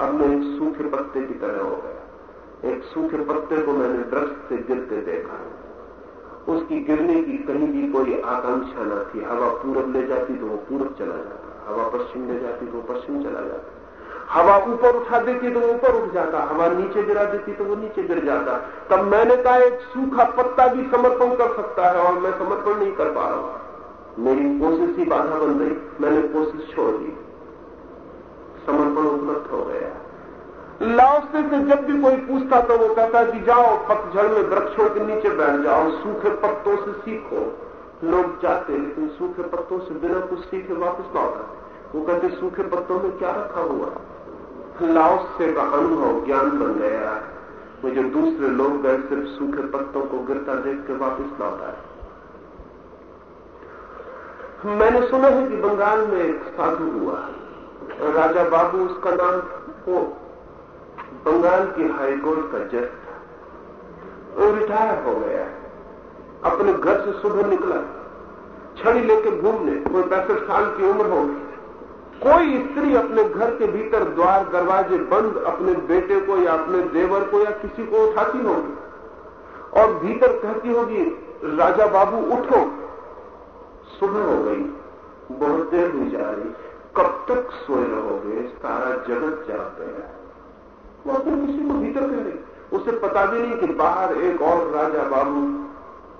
अब मैं एक सूखे पत्ते की तरह हो गया। एक सूखे पत्ते को मैंने दृष्ट से गिरते देखा। उसकी गिरने की कहीं भी कोई आकांक्षा न थी। हवा पूरब ले जाती तो वो पूरब चला जाता। हवा पश्चिम ले जाती तो वो पश्चिम चला जाता। हवा ऊपर उठा देती तो वो ऊपर उठ जाता। हवा नीचे गिरा देती तो वो नीचे गिर जाता। तब मैंने कहा, एक सूखा पत्ता भी समर्पण कर सकता है और मैं समर्पण नहीं कर पा रहा मेरी कोशिश ही बाधा बन गई। मैंने कोशिश छोड़ दी। समर्पण उपलब्ध हो गया। लाओसे से जब भी कोई पूछता तो वो कहता कि जाओ, पतझड़ में वृक्षों के नीचे बैठ जाओ, सूखे पत्तों से सीखो। लोग जाते लेकिन सूखे पत्तों से बिना कुछ सीखे वापस लौट आते वो कहते सूखे पत्तों में क्या रखा हुआ? लाओसे का अनुभव ज्ञान बन गया। जो दूसरे लोग गए, सिर्फ़ सूखे पत्तों को गिरता देख के वापस लौट आए। मैंने सुना है कि बंगाल में एक साधु हुआ है। राजा बाबू उसका नाम वो बंगाल की हाईकोर्ट का जज वो रिटायर हो गया। है अपने घर से सुबह निकला। छड़ी लेके घूमने, कोई पैंसठ साल की उम्र होगी। कोई स्त्री अपने घर के भीतर द्वार, दरवाजे बंद अपने बेटे को या अपने देवर को या किसी को उठाती होगी। और भीतर कहती होगी, राजा बाबू, उठो। सुबह हो गई। बहुत देर हुई जा रही कब तक सोए रहोगे सारा जगत जाग गया वो अपने किसी को भीतर कह रही उसे पता भी नहीं कि बाहर एक और राजा बाबू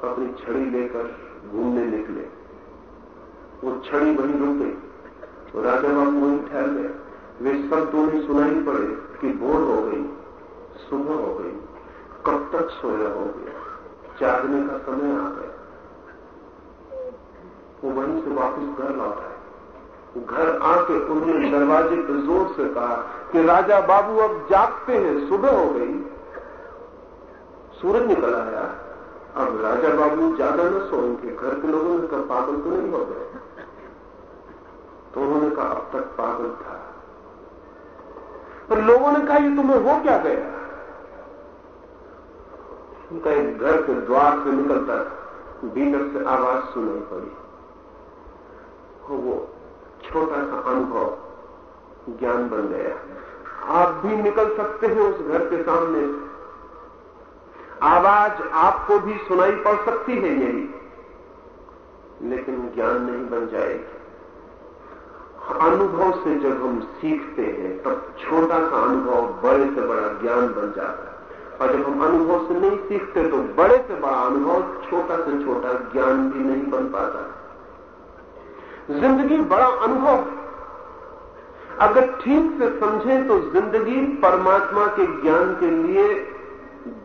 अपनी छड़ी लेकर घूमने निकले। वो छड़ी वहीं रुक गई। तो राजा बाबू वहीं ठहर गए। वे सब तो उन्हें सुनाई पड़े कि भोर हो गई सुबह हो गई कब तक सोए रहोगे। जागने का समय आ गया। वो वहीं से वापस घर लौटा घर आके उन्होंने दरवाजे पर ज़ोर से कहा कि राजा बाबू, अब जागते हैं, सुबह हो गई। सूरज निकल आया। अब राजा बाबू ज़्यादा न सोएँगे, घर के लोगों ने कहा, पागल तो नहीं हो गए। तो उन्होंने कहा, अब तक पागल था। पर लोगों ने कहा, ये तुम्हें हो क्या गया? उनका एक घर के द्वार से निकलता, भीतर से आवाज़ सुनाई पड़ी। वो छोटा सा अनुभव, ज्ञान बन गया। आप भी निकल सकते हैं उस घर के सामने। आवाज़ आपको भी सुनाई पड़ सकती है यही लेकिन ज्ञान नहीं बन जाएगी। अनुभव से जब हम सीखते हैं, तब छोटा सा अनुभव बड़े से बड़ा ज्ञान बन जाता है। और जब हम अनुभव से नहीं सीखते तो बड़े से बड़ा अनुभव छोटा से छोटा ज्ञान भी नहीं बन पाता। ज़िंदगी बड़ा अनुभव। अगर ठीक से समझें तो ज़िंदगी परमात्मा के ज्ञान के लिए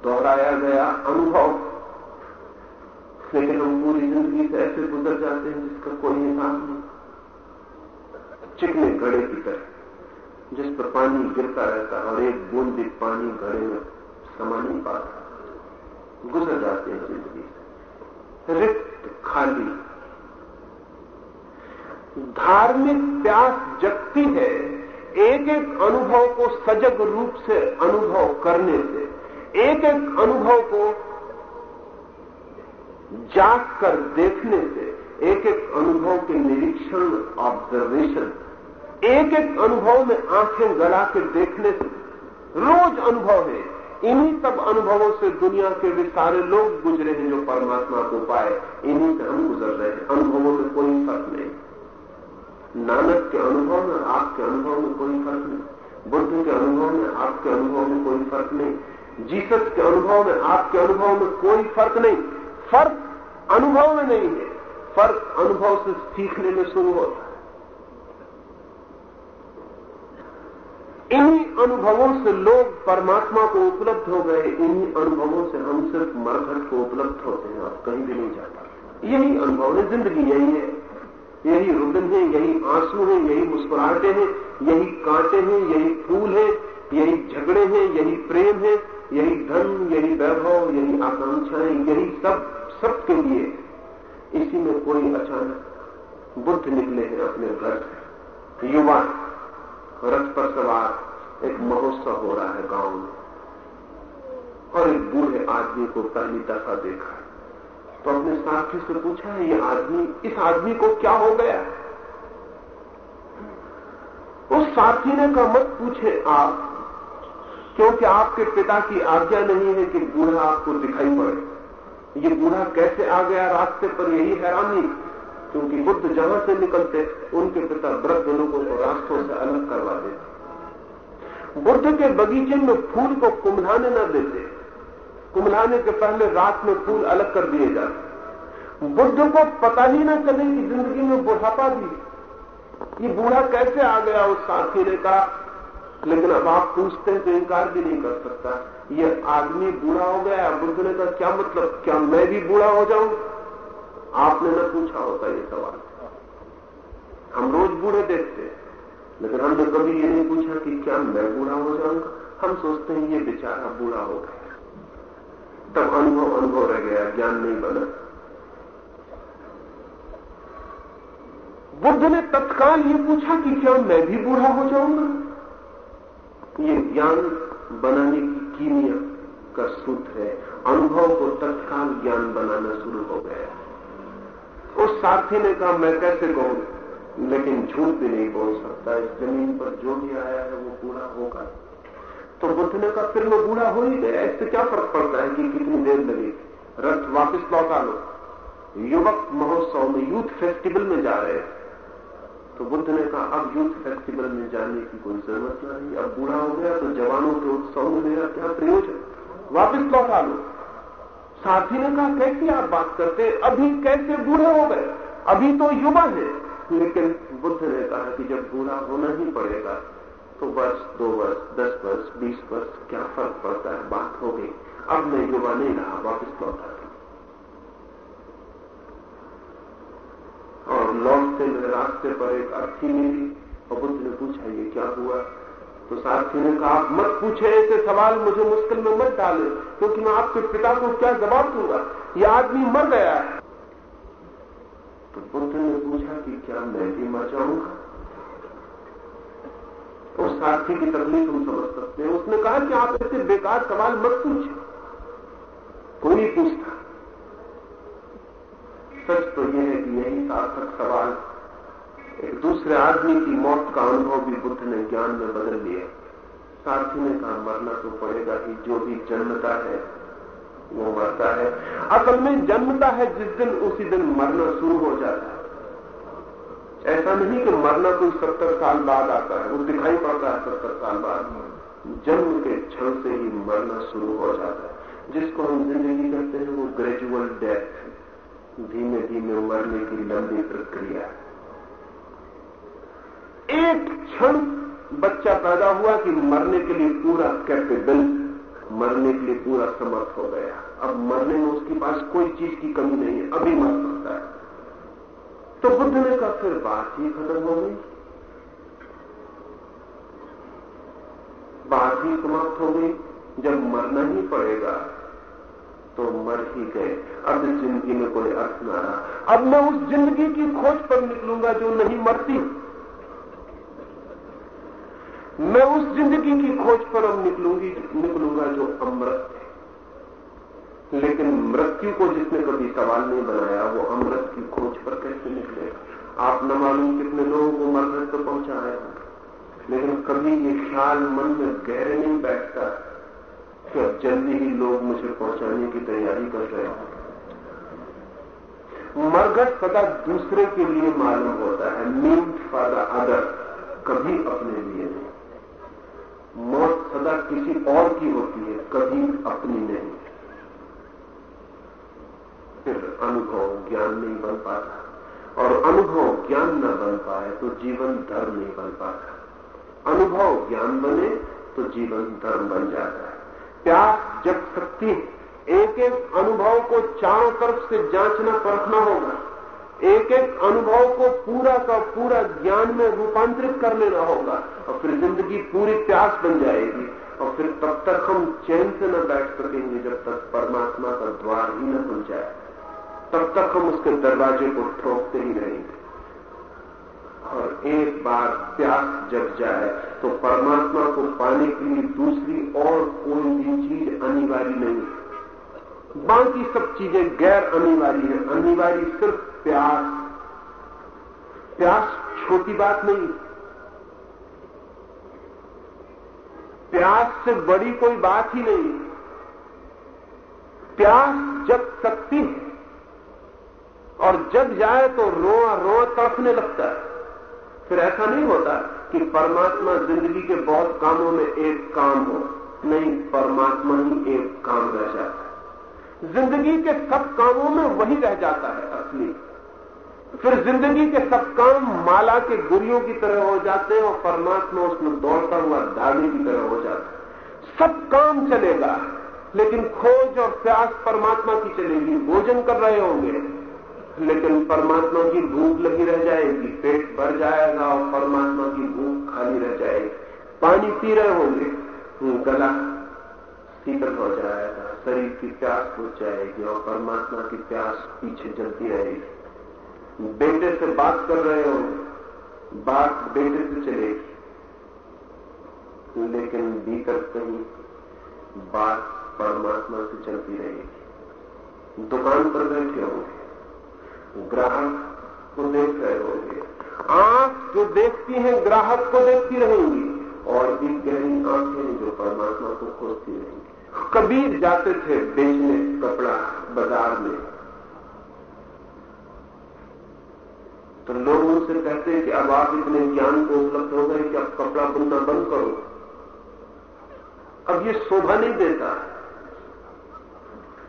दोहराया गया अनुभव। लेकिन हम पूरी ज़िंदगी से ऐसे गुजर जाते हैं जिसका कोई हिसाब नहीं। चिकने घड़े की तरह, जिस पर पानी गिरता रहता है और एक बूंद भी पानी घड़े में समा नहीं पाता गुजर जाते हैं ज़िंदगी से। रिक्त खाली धार्मिक प्यास जगती है एक एक अनुभव को सजग रूप से अनुभव करने से एक एक अनुभव को जाग कर देखने से एक एक अनुभव के निरीक्षण ऑब्जर्वेशन एक एक अनुभव में आँखें गला के देखने से, रोज अनुभव है। इन्हीं सब अनुभवों से दुनिया के भी सारे लोग गुजरे हैं जो परमात्मा को पाए। इन्हीं से हम गुजर रहे हैं। अनुभवों में कोई फ़र्क नहीं। नानक के अनुभव में आपके अनुभव में कोई फ़र्क नहीं। बुद्ध के अनुभव में आपके अनुभव में कोई फ़र्क नहीं। जीसस के अनुभव में आपके अनुभव में कोई फ़र्क नहीं। फ़र्क अनुभव में नहीं है। फ़र्क अनुभव से सीखने में शुरू होता है। इन्हीं अनुभवों से लोग परमात्मा को उपलब्ध हो गए। इन्हीं अनुभवों से हम सिर्फ़ मरघट को उपलब्ध होते हैं, आप कहीं भी नहीं जाता यही अनुभव है, ज़िंदगी यही है। यही रुदन है, यही आँसू है, यही मुस्कुराहटे हैं, यही कांटे हैं, यही फूल है, यही झगड़े हैं, यही प्रेम है, यही धन यही वैभव, यही आकांक्षाएँ, यही सब सबके लिए इसी में कोई अचानक बुद्ध निकले हैं अपने घर से। युवा, रथ पर सवार, एक महोत्सव हो रहा है गाँव में। और एक बूढ़े आदमी को पहली दफ़ा देखा तो अपने साथी से पूछा है ये आदमी, इस आदमी को क्या हो गया? उस साथी ने कहा, मत पूछे आप, क्योंकि आपके पिता की आज्ञा नहीं है कि बूढ़ा आपको दिखाई पड़े। ये बूढ़ा कैसे आ गया रास्ते पर, यही हैरानी। क्योंकि बुद्ध जहाँ से निकलते, उनके पिता वृद्ध लोगों को रास्तों से अलग करवा देते। बुद्ध के बगीचे में फूल को कुमलाने न देते। कुमलाने के पहले रात में फूल अलग कर दिए जाते बुद्ध को पता ही ना चले कि ज़िंदगी में बुढ़ापा भी ये बूढ़ा कैसे आ गया उस साथी ने कहा लेकिन अब आप पूछते हैं तो इनकार भी नहीं कर सकता। ये आदमी बूढ़ा हो गया, बुद्ध ने कहा, क्या मतलब? क्या मैं भी बूढ़ा हो जाऊँ? आपने न पूछा होता ये सवाल। हम रोज बूढ़े देखते हैं। लेकिन हमने कभी ये नहीं पूछा कि क्या मैं बूढ़ा हो जाऊँगा? हम सोचते हैं ये बेचारा बूढ़ा हो गया। तब अनुभव अनुभव रह गया, ज्ञान नहीं बना। बुद्ध ने तत्काल ये पूछा कि क्या मैं भी बूढ़ा हो जाऊँगा? ये ज्ञान बनाने की कीमिया का सूत्र है। अनुभव को तत्काल ज्ञान बनाना शुरू हो गया। उस साथी ने कहा, मैं कैसे कहूँ? लेकिन झूठ भी नहीं बोल सकता। इस ज़मीन पर जो भी आया है, वो पूरा होगा। तो बुद्ध ने कहा, फिर वो बूढ़ा हो ही गया, इससे क्या फ़र्क पड़ता है कि कितनी देर लगेगी? रथ वापस लौटा लो। युवक महोत्सव में, यूथ फेस्टिवल में जा रहे तो बुद्ध ने कहा, अब यूथ फेस्टिवल में जाने की कोई ज़रूरत नहीं, अब बूढ़ा हो गया तो जवानों के उत्सव में मेरा क्या प्रयोजन? वापस लौटा लो। साथी ने कहा, कैसी आप बात करते अभी कैसे बूढ़े हो गए? अभी तो युवा है। लेकिन बुद्ध ने कहा कि जब बूढ़ा होना ही पड़ेगा तो वर्ष, दो वर्ष, दस वर्ष, बीस वर्ष, क्या फ़र्क पड़ता है? बात हो गई। अब मैं युवा नहीं रहा, वापिस लौटा और लौटते मेरे रास्ते पर एक अर्थी मिली और बुद्ध ने पूछा, ये क्या हुआ? तो साथी ने कहा, आप मत पूछे, ऐसे सवाल मुझे मुश्किल में मत डाले, क्योंकि मैं आपके पिता को क्या जवाब दूँगा? ये आदमी मर गया तो बुद्ध ने पूछा कि क्या मैं भी मर जाऊँगा? उस साथी की तकलीफ़ हम समझ सकते हैं। उसने कहा कि आप ऐसे बेकार सवाल मत पूछे कोई पूछता। सच तो यह है कि यही सार्थक सवाल एक दूसरे आदमी की मौत का अनुभव भी बुद्ध ने ज्ञान में बदल लिया सारथी ने कहा, मरना तो पड़ेगा कि जो भी जन्मता है, वो मरता है। असल में जन्मता है जिस दिन, उसी दिन मरना शुरू हो जाता है। ऐसा नहीं कि मरना कोई सत्तर साल बाद आता है, वो दिखाई पड़ता है सत्तर साल बाद। जन्म के क्षण से ही मरना शुरू हो जाता है। जिसको हम ज़िंदगी कहते हैं, वो ग्रेजुअल डेथ धीमे धीमे मरने की लंबी प्रक्रिया। एक क्षण बच्चा पैदा हुआ कि मरने के लिए पूरा कैपेबल मरने के लिए पूरा समर्थ हो गया। अब मरने में उसके पास कोई चीज़ की कमी नहीं है, अभी मर सकता है। तो बुद्ध ने कहा, फिर बात ही खत्म हो गई। बात ही समाप्त हो गई। जब मरना ही पड़ेगा तो मर ही गए। अब इस ज़िंदगी में कोई अर्थ ना रहा। अब मैं उस ज़िंदगी की खोज पर निकलूँगा जो नहीं मरती। मैं उस ज़िंदगी की खोज पर अब निकलूँगी, निकलूँगा जो अमृत लेकिन मृत्यु को जिसने कभी सवाल नहीं बनाया, वो अमृत की खोज पर कैसे निकलेगा? आप न मालूम कितने लोगों को मरने तो पहुँचाया लेकिन कभी ये ख्याल मन में गहरे नहीं बैठता कि अब जल्दी ही लोग मुझे पहुँचाने की तैयारी कर रहे हैं। मरघट सदा दूसरे के लिए मालूम होता है। मीट फॉर द अदर कभी अपने लिए नहीं। मौत सदा किसी और की होती है, कभी अपनी नहीं। फिर अनुभव ज्ञान नहीं बन पाता। और अनुभव ज्ञान न बन पाए तो जीवन धर्म नहीं बन पाता। अनुभव ज्ञान बने तो जीवन धर्म बन जाता है। प्यास जब सकती एक एक अनुभव को चारों तरफ़ से जांचना परखना होगा। एक एक अनुभव को पूरा का पूरा ज्ञान में रूपांतरित कर लेना होगा और फिर ज़िंदगी पूरी प्यास बन जाएगी। और फिर तब तक हम चैन से न बैठ सकेंगे जब तक परमात्मा का द्वार ही न खुल जाए। तब तक हम उसके दरवाजे को ठोकते ही रहेंगे और एक बार प्यास जग जाए तो परमात्मा को पाने के लिए दूसरी और कोई भी चीज़ अनिवार्य नहीं। बाकी सब चीज़ें गैर अनिवार्य है। अनिवार्य सिर्फ़ प्यास। प्यास छोटी बात नहीं। प्यास से बड़ी कोई बात ही नहीं। प्यास जब सकती है। और जब जाए तो रोआ रोआ तड़फने लगता है। फिर ऐसा नहीं होता कि परमात्मा ज़िंदगी के बहुत कामों में एक काम हो। नहीं, परमात्मा ही एक काम रह जाता है। ज़िंदगी के सब कामों में वही रह जाता है असली। फिर ज़िंदगी के सब काम माला के गुरियों की तरह हो जाते हैं और परमात्मा उसमें दौड़ता हुआ धागे की तरह हो जाता है। सब काम चलेगा, लेकिन खोज और प्यास परमात्मा की चलेगी। भोजन कर रहे होंगे लेकिन परमात्मा की भूख लगी रह जाएगी, पेट भर जाएगा और परमात्मा की भूख खाली रह जाएगी। पानी पी रहे होंगे गला शीतल हो जाएगा, शरीर की प्यास हो जाएगी और परमात्मा की प्यास पीछे जलती रहेगी। बेटे से बात कर रहे होंगे, बात बेटे से चलेगी, लेकिन भीतर कहीं बात परमात्मा से चलती रहेगी। दुकान पर बैठे होंगे ग्राहक को देख रहे होंगे। आँख जो देखती है ग्राहक को देखती रहेंगी। और भी गहरी आँखें जो परमात्मा को खोजती रहेंगी। कबीर जाते थे बेचने कपड़ा बाज़ार में। तो लोग उनसे कहते हैं कि अब आप इतने ज्ञान को उपलब्ध हो गए कि अब कपड़ा बुनना बंद करो। अब ये शोभा नहीं देता।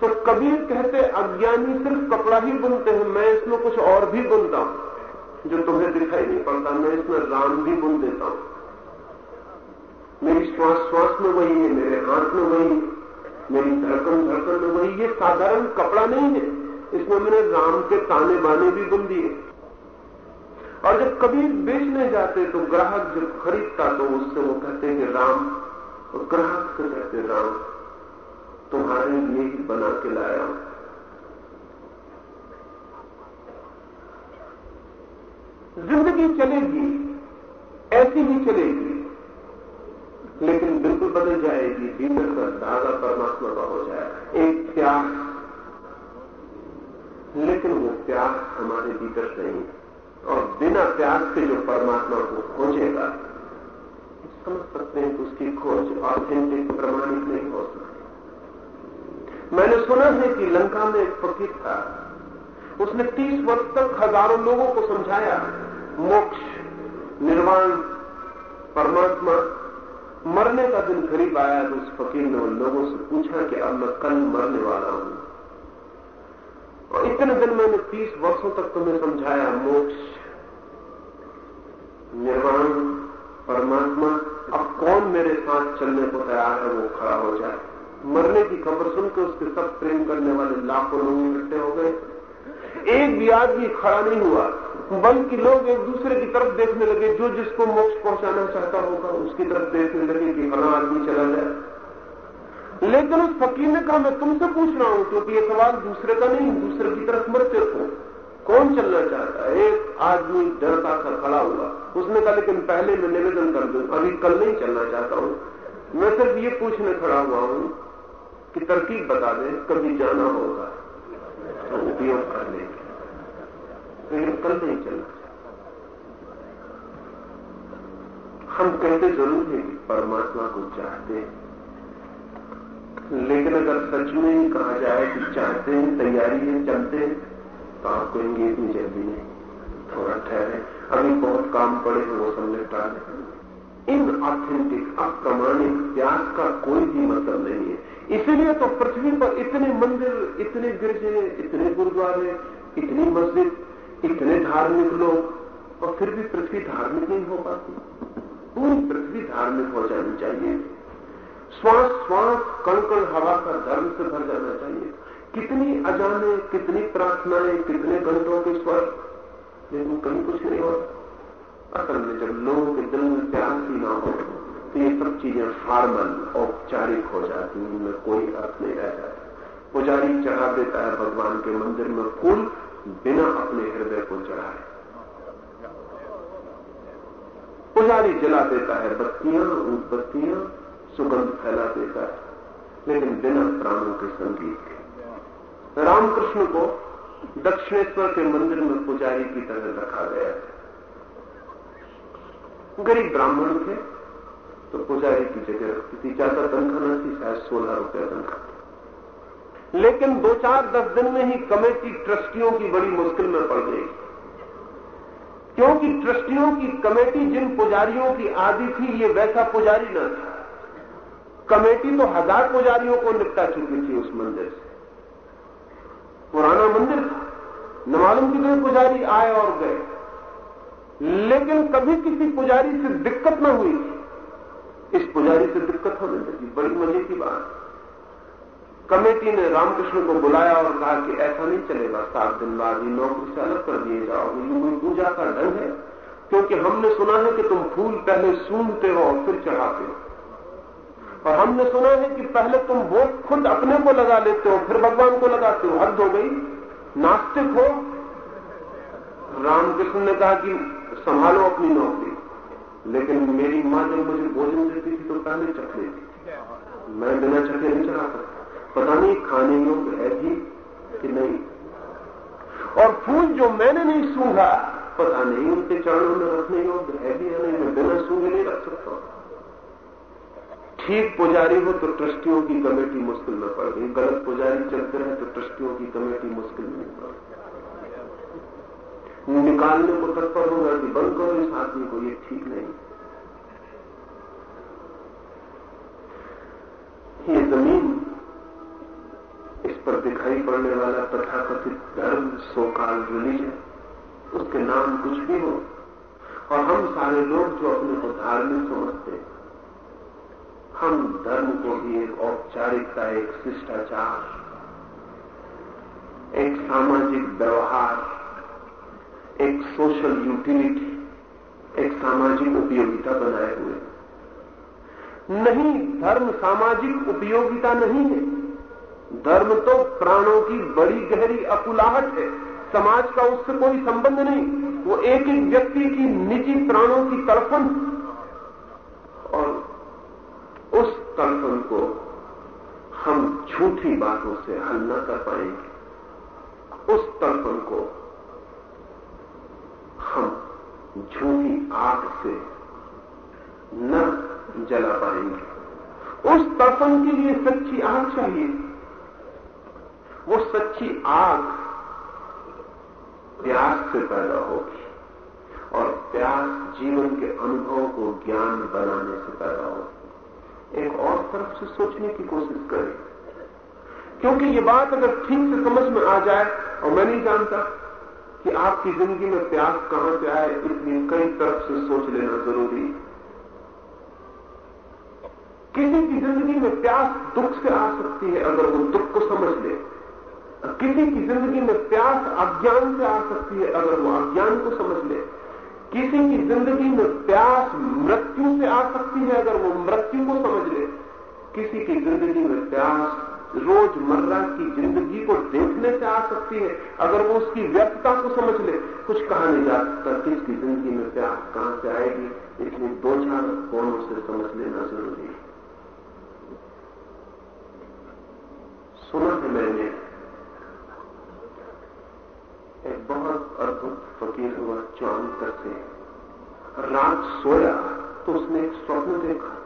तो कबीर कहते, अज्ञानी सिर्फ़ कपड़ा ही बुनते हैं, मैं इसमें कुछ और भी बुनता हूँ, जो तुम्हें दिखाई नहीं पड़ता, मैं इसमें राम भी बुन देता हूँ। मेरी श्वास श्वास में वही है, मेरे हाथ में वही मेरी धड़कन धड़कन में वही ये साधारण कपड़ा नहीं है, इसमें मैंने राम के ताने बाने भी बुन दिए। और जब कबीर बेचने जाते तो ग्राहक जब खरीदता तो उससे वो कहते हैं राम, और ग्राहक से कहते राम तुम्हारे लिए ही बना के लाया हूँ। ज़िंदगी चलेगी, ऐसी ही चलेगी, लेकिन बिल्कुल बदल जाएगी, भीतर का धागा परमात्मा का हो जाए। एक प्यास लेकिन वो प्यास हमारे भीतर नहीं और बिना प्यास के जो परमात्मा को खोजेगा समझ सकते हैं कि उसकी खोज ऑथेंटिक, प्रमाणित नहीं हो सकती। मैंने सुना है कि लंका में एक फकीर था। उसने तीस वर्ष तक हज़ारों लोगों को समझाया, मोक्ष, निर्वाण, परमात्मा, मरने का दिन करीब आया तो उस फकीर ने उन लोगों से पूछा कि अब मैं कल मरने वाला हूँ। और इतने दिन मैंने तीस वर्षों तक तुम्हें समझाया, मोक्ष, निर्वाण, परमात्मा, अब कौन मेरे साथ चलने को तैयार है, वो खड़ा हो जाए। मरने की खबर सुनकर उसके सब प्रेम करने वाले लाखों लोग इकट्ठे हो गए। एक भी आदमी खड़ा नहीं हुआ। बल्कि लोग एक दूसरे की तरफ़ देखने लगे। जो जिसको मोक्ष पहुंचाना चाहता होगा, उसकी तरफ़ देखने लगे कि फला आदमी चला जाए लेकिन उस फकीर ने कहा, मैं तुमसे पूछ रहा हूँ, क्योंकि ये सवाल दूसरे का नहीं, दूसरे की तरफ़ मत देखो कौन चलना चाहता है? एक आदमी डरता था खड़ा हुआ। उसने कहा, लेकिन पहले मैं निवेदन कर दू, अभी कल नहीं चलना चाहता हूँ। मैं सिर्फ़ ये पूछने खड़ा हुआ हूँ कि तरकीब बता दे, कभी जाना होगा। तो उपयोग कर लेंगे फिर कल नहीं चलना। हम कहते ज़रूर हैं कि परमात्मा को चाहते हैं। लेकिन अगर सच में ही कहा जाए कि चाहते हैं, तैयारी है, चलते हैं तो आप कहेंगे, इतनी जल्दी नहीं। थोड़ा ठहरे। अभी बहुत काम पड़े हैं, वो सब निपटा लें। इन ऑथेंटिक, अप्रमाणिक त्याग का कोई भी मतलब नहीं है। इसीलिए तो पृथ्वी पर इतने मंदिर, इतने गिरजे, इतने गुरुद्वारे, इतनी मस्जिद, इतने धार्मिक लोग, और फिर भी पृथ्वी धार्मिक नहीं हो पाती। पूरी पृथ्वी धार्मिक हो जानी चाहिए। श्वास श्वास कण कण हवा का धर्म से भर जाना चाहिए। कितनी अजाने, कितनी प्रार्थनाएँ, कितने घंटों के स्वर लेकिन कहीं कुछ नहीं होता। असल में जब लोगों के दिल में प्यार ही ना हो तो ये सब चीज़ें फॉर्मल औपचारिक हो जाती हैं उनमें कोई अर्थ नहीं रह जाता। पुजारी चढ़ा देता है भगवान के मंदिर में, फूल बिना अपने हृदय को चढ़ाए। पुजारी जला देता है बत्तियाँ बत्तियाँ, सुगंध फैला देता है, लेकिन बिना प्राणों के संगीत के। रामकृष्ण को दक्षिणेश्वर के मंदिर में पुजारी की तरह रखा गया। गरीब ब्राह्मण थे तो पुजारी की जगह रखती थी ज़्यादा तनखा न थी शायद सोलह रुपया तनखा लेकिन दो चार दस दिन में ही कमेटी ट्रस्टियों की बड़ी मुश्किल में पड़ गई। क्योंकि ट्रस्टियों की कमेटी जिन पुजारियों की आदि थी, ये वैसा पुजारी न था। कमेटी तो हज़ार पुजारियों को निपटा चुकी थी उस मंदिर से। पुराना मंदिर था, न मालूम कितने पुजारी आए और गए। लेकिन कभी किसी पुजारी से दिक्कत न हुई इस पुजारी से दिक्कत होने लगी। बड़ी मज़े की बात। कमेटी ने रामकृष्ण को बुलाया और कहा कि ऐसा नहीं चलेगा, सात दिन बाद ही नौकरी से अलग कर दिए जाओ ये कोई पूजा का ढंग है? क्योंकि हमने सुना है कि तुम फूल पहले सूंघते हो और फिर चढ़ाते हो। और हमने सुना है कि पहले तुम वोट खुद अपने को लगा लेते हो, फिर भगवान को लगाते हो। हद हो गई। नास्तिक हो। रामकृष्ण ने कहा कि संभालो अपनी नौकरी। लेकिन मेरी माँ जब मुझे भोजन देती थी तो पहले चख लेती मैं बिना चखे नहीं चढ़ा सकता। पता नहीं खाने योग्य है भी कि नहीं। और फूल जो मैंने नहीं सूंघा पता नहीं उनके चरणों में रखने योग्य है भी है नहीं। मैं बिना सूंघे नहीं रख सकता। ठीक पुजारी हो तो ट्रस्टियों की कमेटी मुश्किल में पड़ गई। गलत पुजारी चलते रहे तो ट्रस्टियों की कमेटी मुश्किल में पड़ गई। निकालने को तत्पर होगा कि बंद करो, इस आदमी को ये ठीक नहीं। ये ज़मीन इस पर दिखाई पड़ने वाला तथाकथित धर्म सोकाल रिलीजन उसके नाम कुछ भी हो। और हम सारे लोग जो अपने को धार्मिक समझते हम धर्म को भी एक औपचारिकता एक शिष्टाचार, एक सामाजिक व्यवहार एक सोशल यूटिलिटी एक सामाजिक उपयोगिता बनाए हुए। नहीं, धर्म सामाजिक उपयोगिता नहीं है। धर्म तो प्राणों की बड़ी गहरी अकुलाहट है। समाज का उससे कोई संबंध नहीं। वो एक एक व्यक्ति की निजी प्राणों की तड़पन और उस तड़पन को हम झूठी बातों से हल न कर पाएँगे। उस तड़पन को हम झूठी आग से न जला पाएँगे। उस तड़पन के लिए सच्ची आग चाहिए। वो सच्ची आग प्यास से पैदा होगी और प्यास जीवन के अनुभव को ज्ञान बनाने से पैदा होगी। एक और तरफ़ से सोचने की कोशिश करें। क्योंकि ये बात अगर ठीक से समझ में आ जाए और मैं नहीं जानता कि आपकी ज़िंदगी में प्यास कहाँ से आए इसलिए कई तरफ़ से सोच लेना ज़रूरी किसी की ज़िंदगी में प्यास दुख से आ सकती है अगर वो दुख को समझ ले। किसी की ज़िंदगी में प्यास अज्ञान से आ सकती है अगर वो अज्ञान को समझ ले। किसी की ज़िंदगी में प्यास मृत्यु से आ सकती है अगर वो मृत्यु को समझ ले। किसी की ज़िंदगी में प्यास रोज़मर्रा की ज़िंदगी को देखने से आ सकती है। अगर वो उसकी व्यर्थता को समझ ले, कुछ कहा नहीं जा सकता किसकी ज़िंदगी में प्यास कहाँ से आएगी? इसलिए दो चार कोणों से समझ लेना ज़रूरी है। सुना है मैंने, एक बहुत अद्भुत फकीर हुआ चौंतर से रात सोया तो उसने एक स्वप्न देखा।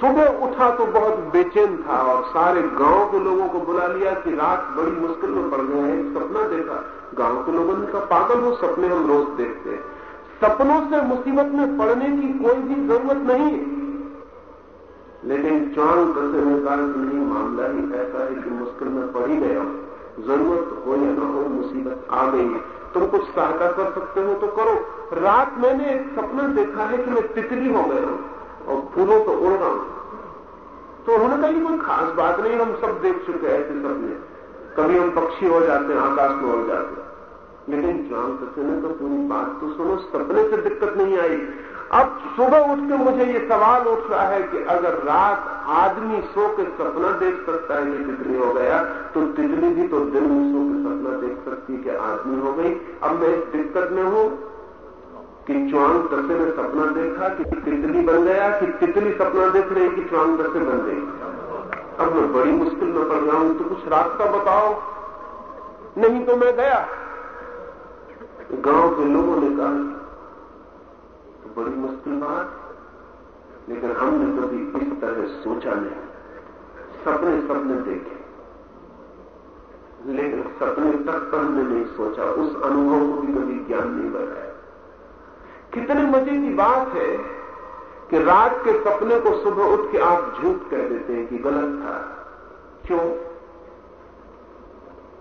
सुबह उठा तो बहुत बेचैन था और सारे गाँव के लोगों को बुला लिया कि रात बड़ी मुश्किल में पड़ गए हैं। सपना देखा, गाँव के लोगों ने कहा, पागल हो, सपने हम रोज देखते हैं। सपनों से मुसीबत में पड़ने की कोई भी ज़रूरत नहीं। लेकिन चौंक दसे ने कहा कि नहीं, मामला ही ऐसा है कि मुश्किल में पड़ ही गया ज़रूरत हो या ना हो, मुसीबत आ गई है। तुम कुछ सहायता कर सकते हो तो करो। रात मैंने एक सपना देखा है कि मैं तितली हो गया हूँ। और फूलों तो उड़ रहा हूँ तो उन्होंने कहा कोई खास बात नहीं, हम सब देख चुके हैं ऐसे सपने कभी हम पक्षी हो जाते हैं, आकाश में उड़ जाते हैं। लेकिन जान सकते ने तो पूरी बात तो सुनो, सपने से दिक्कत नहीं आई। अब सुबह उठ के मुझे ये सवाल उठ रहा है कि अगर रात आदमी सो के सपना देख सकता है कि तितली हो गया तो तितली भी तो दिन में सो के सपना देख सकती है कि आदमी हो गई। अब मैं इस दिक्कत में हूँ कि च्वांग दसे ने सपना देखा कि तितली बन गया, कि तितली सपना देख रही कि च्वांग दसे बन गई अब मैं बड़ी मुश्किल में पड़ रहा हूँ तो कुछ रास्ता बताओ। नहीं तो मैं गया। गाँव के लोगों ने कहा तो बड़ी मुश्किल बात लेकिन हमने कभी इस तरह सोचा नहीं। सपने सपने देखे। लेकिन सपने तक पर हमने नहीं सोचा, उस अनुभव को भी कभी ज्ञान नहीं बनाया कितने मज़े की बात है कि रात के सपने को सुबह उठ के आप झूठ कह देते हैं कि गलत था। क्यों?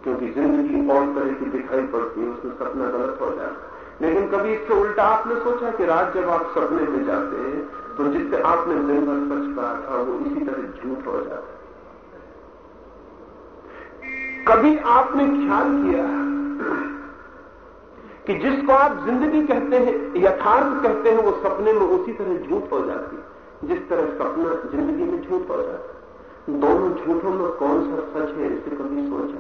क्योंकि ज़िंदगी और तरह की दिखाई पड़ती है, उसमें सपना गलत हो जाता है। लेकिन कभी इससे उल्टा आपने सोचा कि रात जब आप सपने में जाते हैं तो जिससे आपने दिन भर सच कहा था, वो इसी तरह झूठ हो जाता है। कभी आपने ख्याल किया कि जिसको आप ज़िंदगी कहते हैं, यथार्थ कहते हैं, वो सपने में उसी तरह झूठ हो जाती है, जिस तरह सपना ज़िंदगी में झूठ हो जाता दोनों झूठों में कौन सा सच है, इसे कभी सोचा?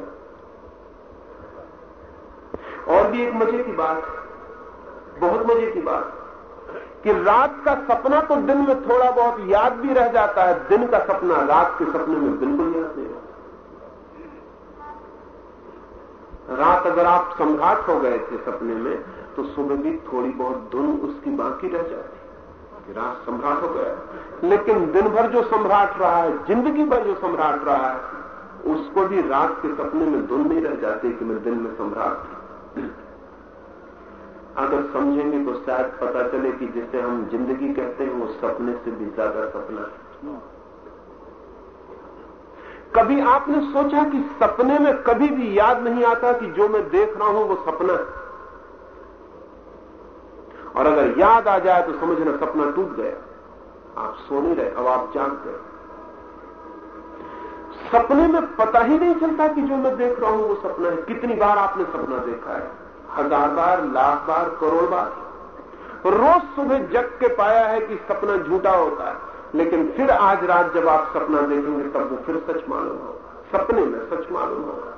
और भी एक मज़े की बात, बहुत मज़े की बात, कि रात का सपना तो दिन में थोड़ा बहुत याद भी रह जाता है, दिन का सपना रात के सपने में बिल्कुल याद नहीं रहता रात अगर आप सम्राट हो गए थे सपने में तो सुबह भी थोड़ी बहुत धुन उसकी बाकी रह जाती। रात सम्राट हो गया। लेकिन दिन भर जो सम्राट रहा है, ज़िंदगी भर जो सम्राट रहा है, उसको भी रात के सपने में धुन नहीं रह जाती कि मैं दिन में सम्राट अगर समझेंगे तो शायद पता चले कि जिसे हम ज़िंदगी कहते हैं, वो सपने से भी ज़्यादा सपना है। कभी आपने सोचा कि सपने में कभी भी याद नहीं आता कि जो मैं देख रहा हूँ वो सपना है? और अगर याद आ जाए तो समझना सपना टूट गया। आप सो नहीं रहे, अब आप जाग गए। सपने में पता ही नहीं चलता कि जो मैं देख रहा हूँ वो सपना है। कितनी बार आपने सपना देखा है? हज़ार बार, लाख बार, करोड़ बार। रोज सुबह जग के पाया है कि सपना झूठा होता है। लेकिन फिर आज रात जब आप सपना देखेंगे, तब वो फिर सच मालूम होगा। सपने में सच मालूम होगा।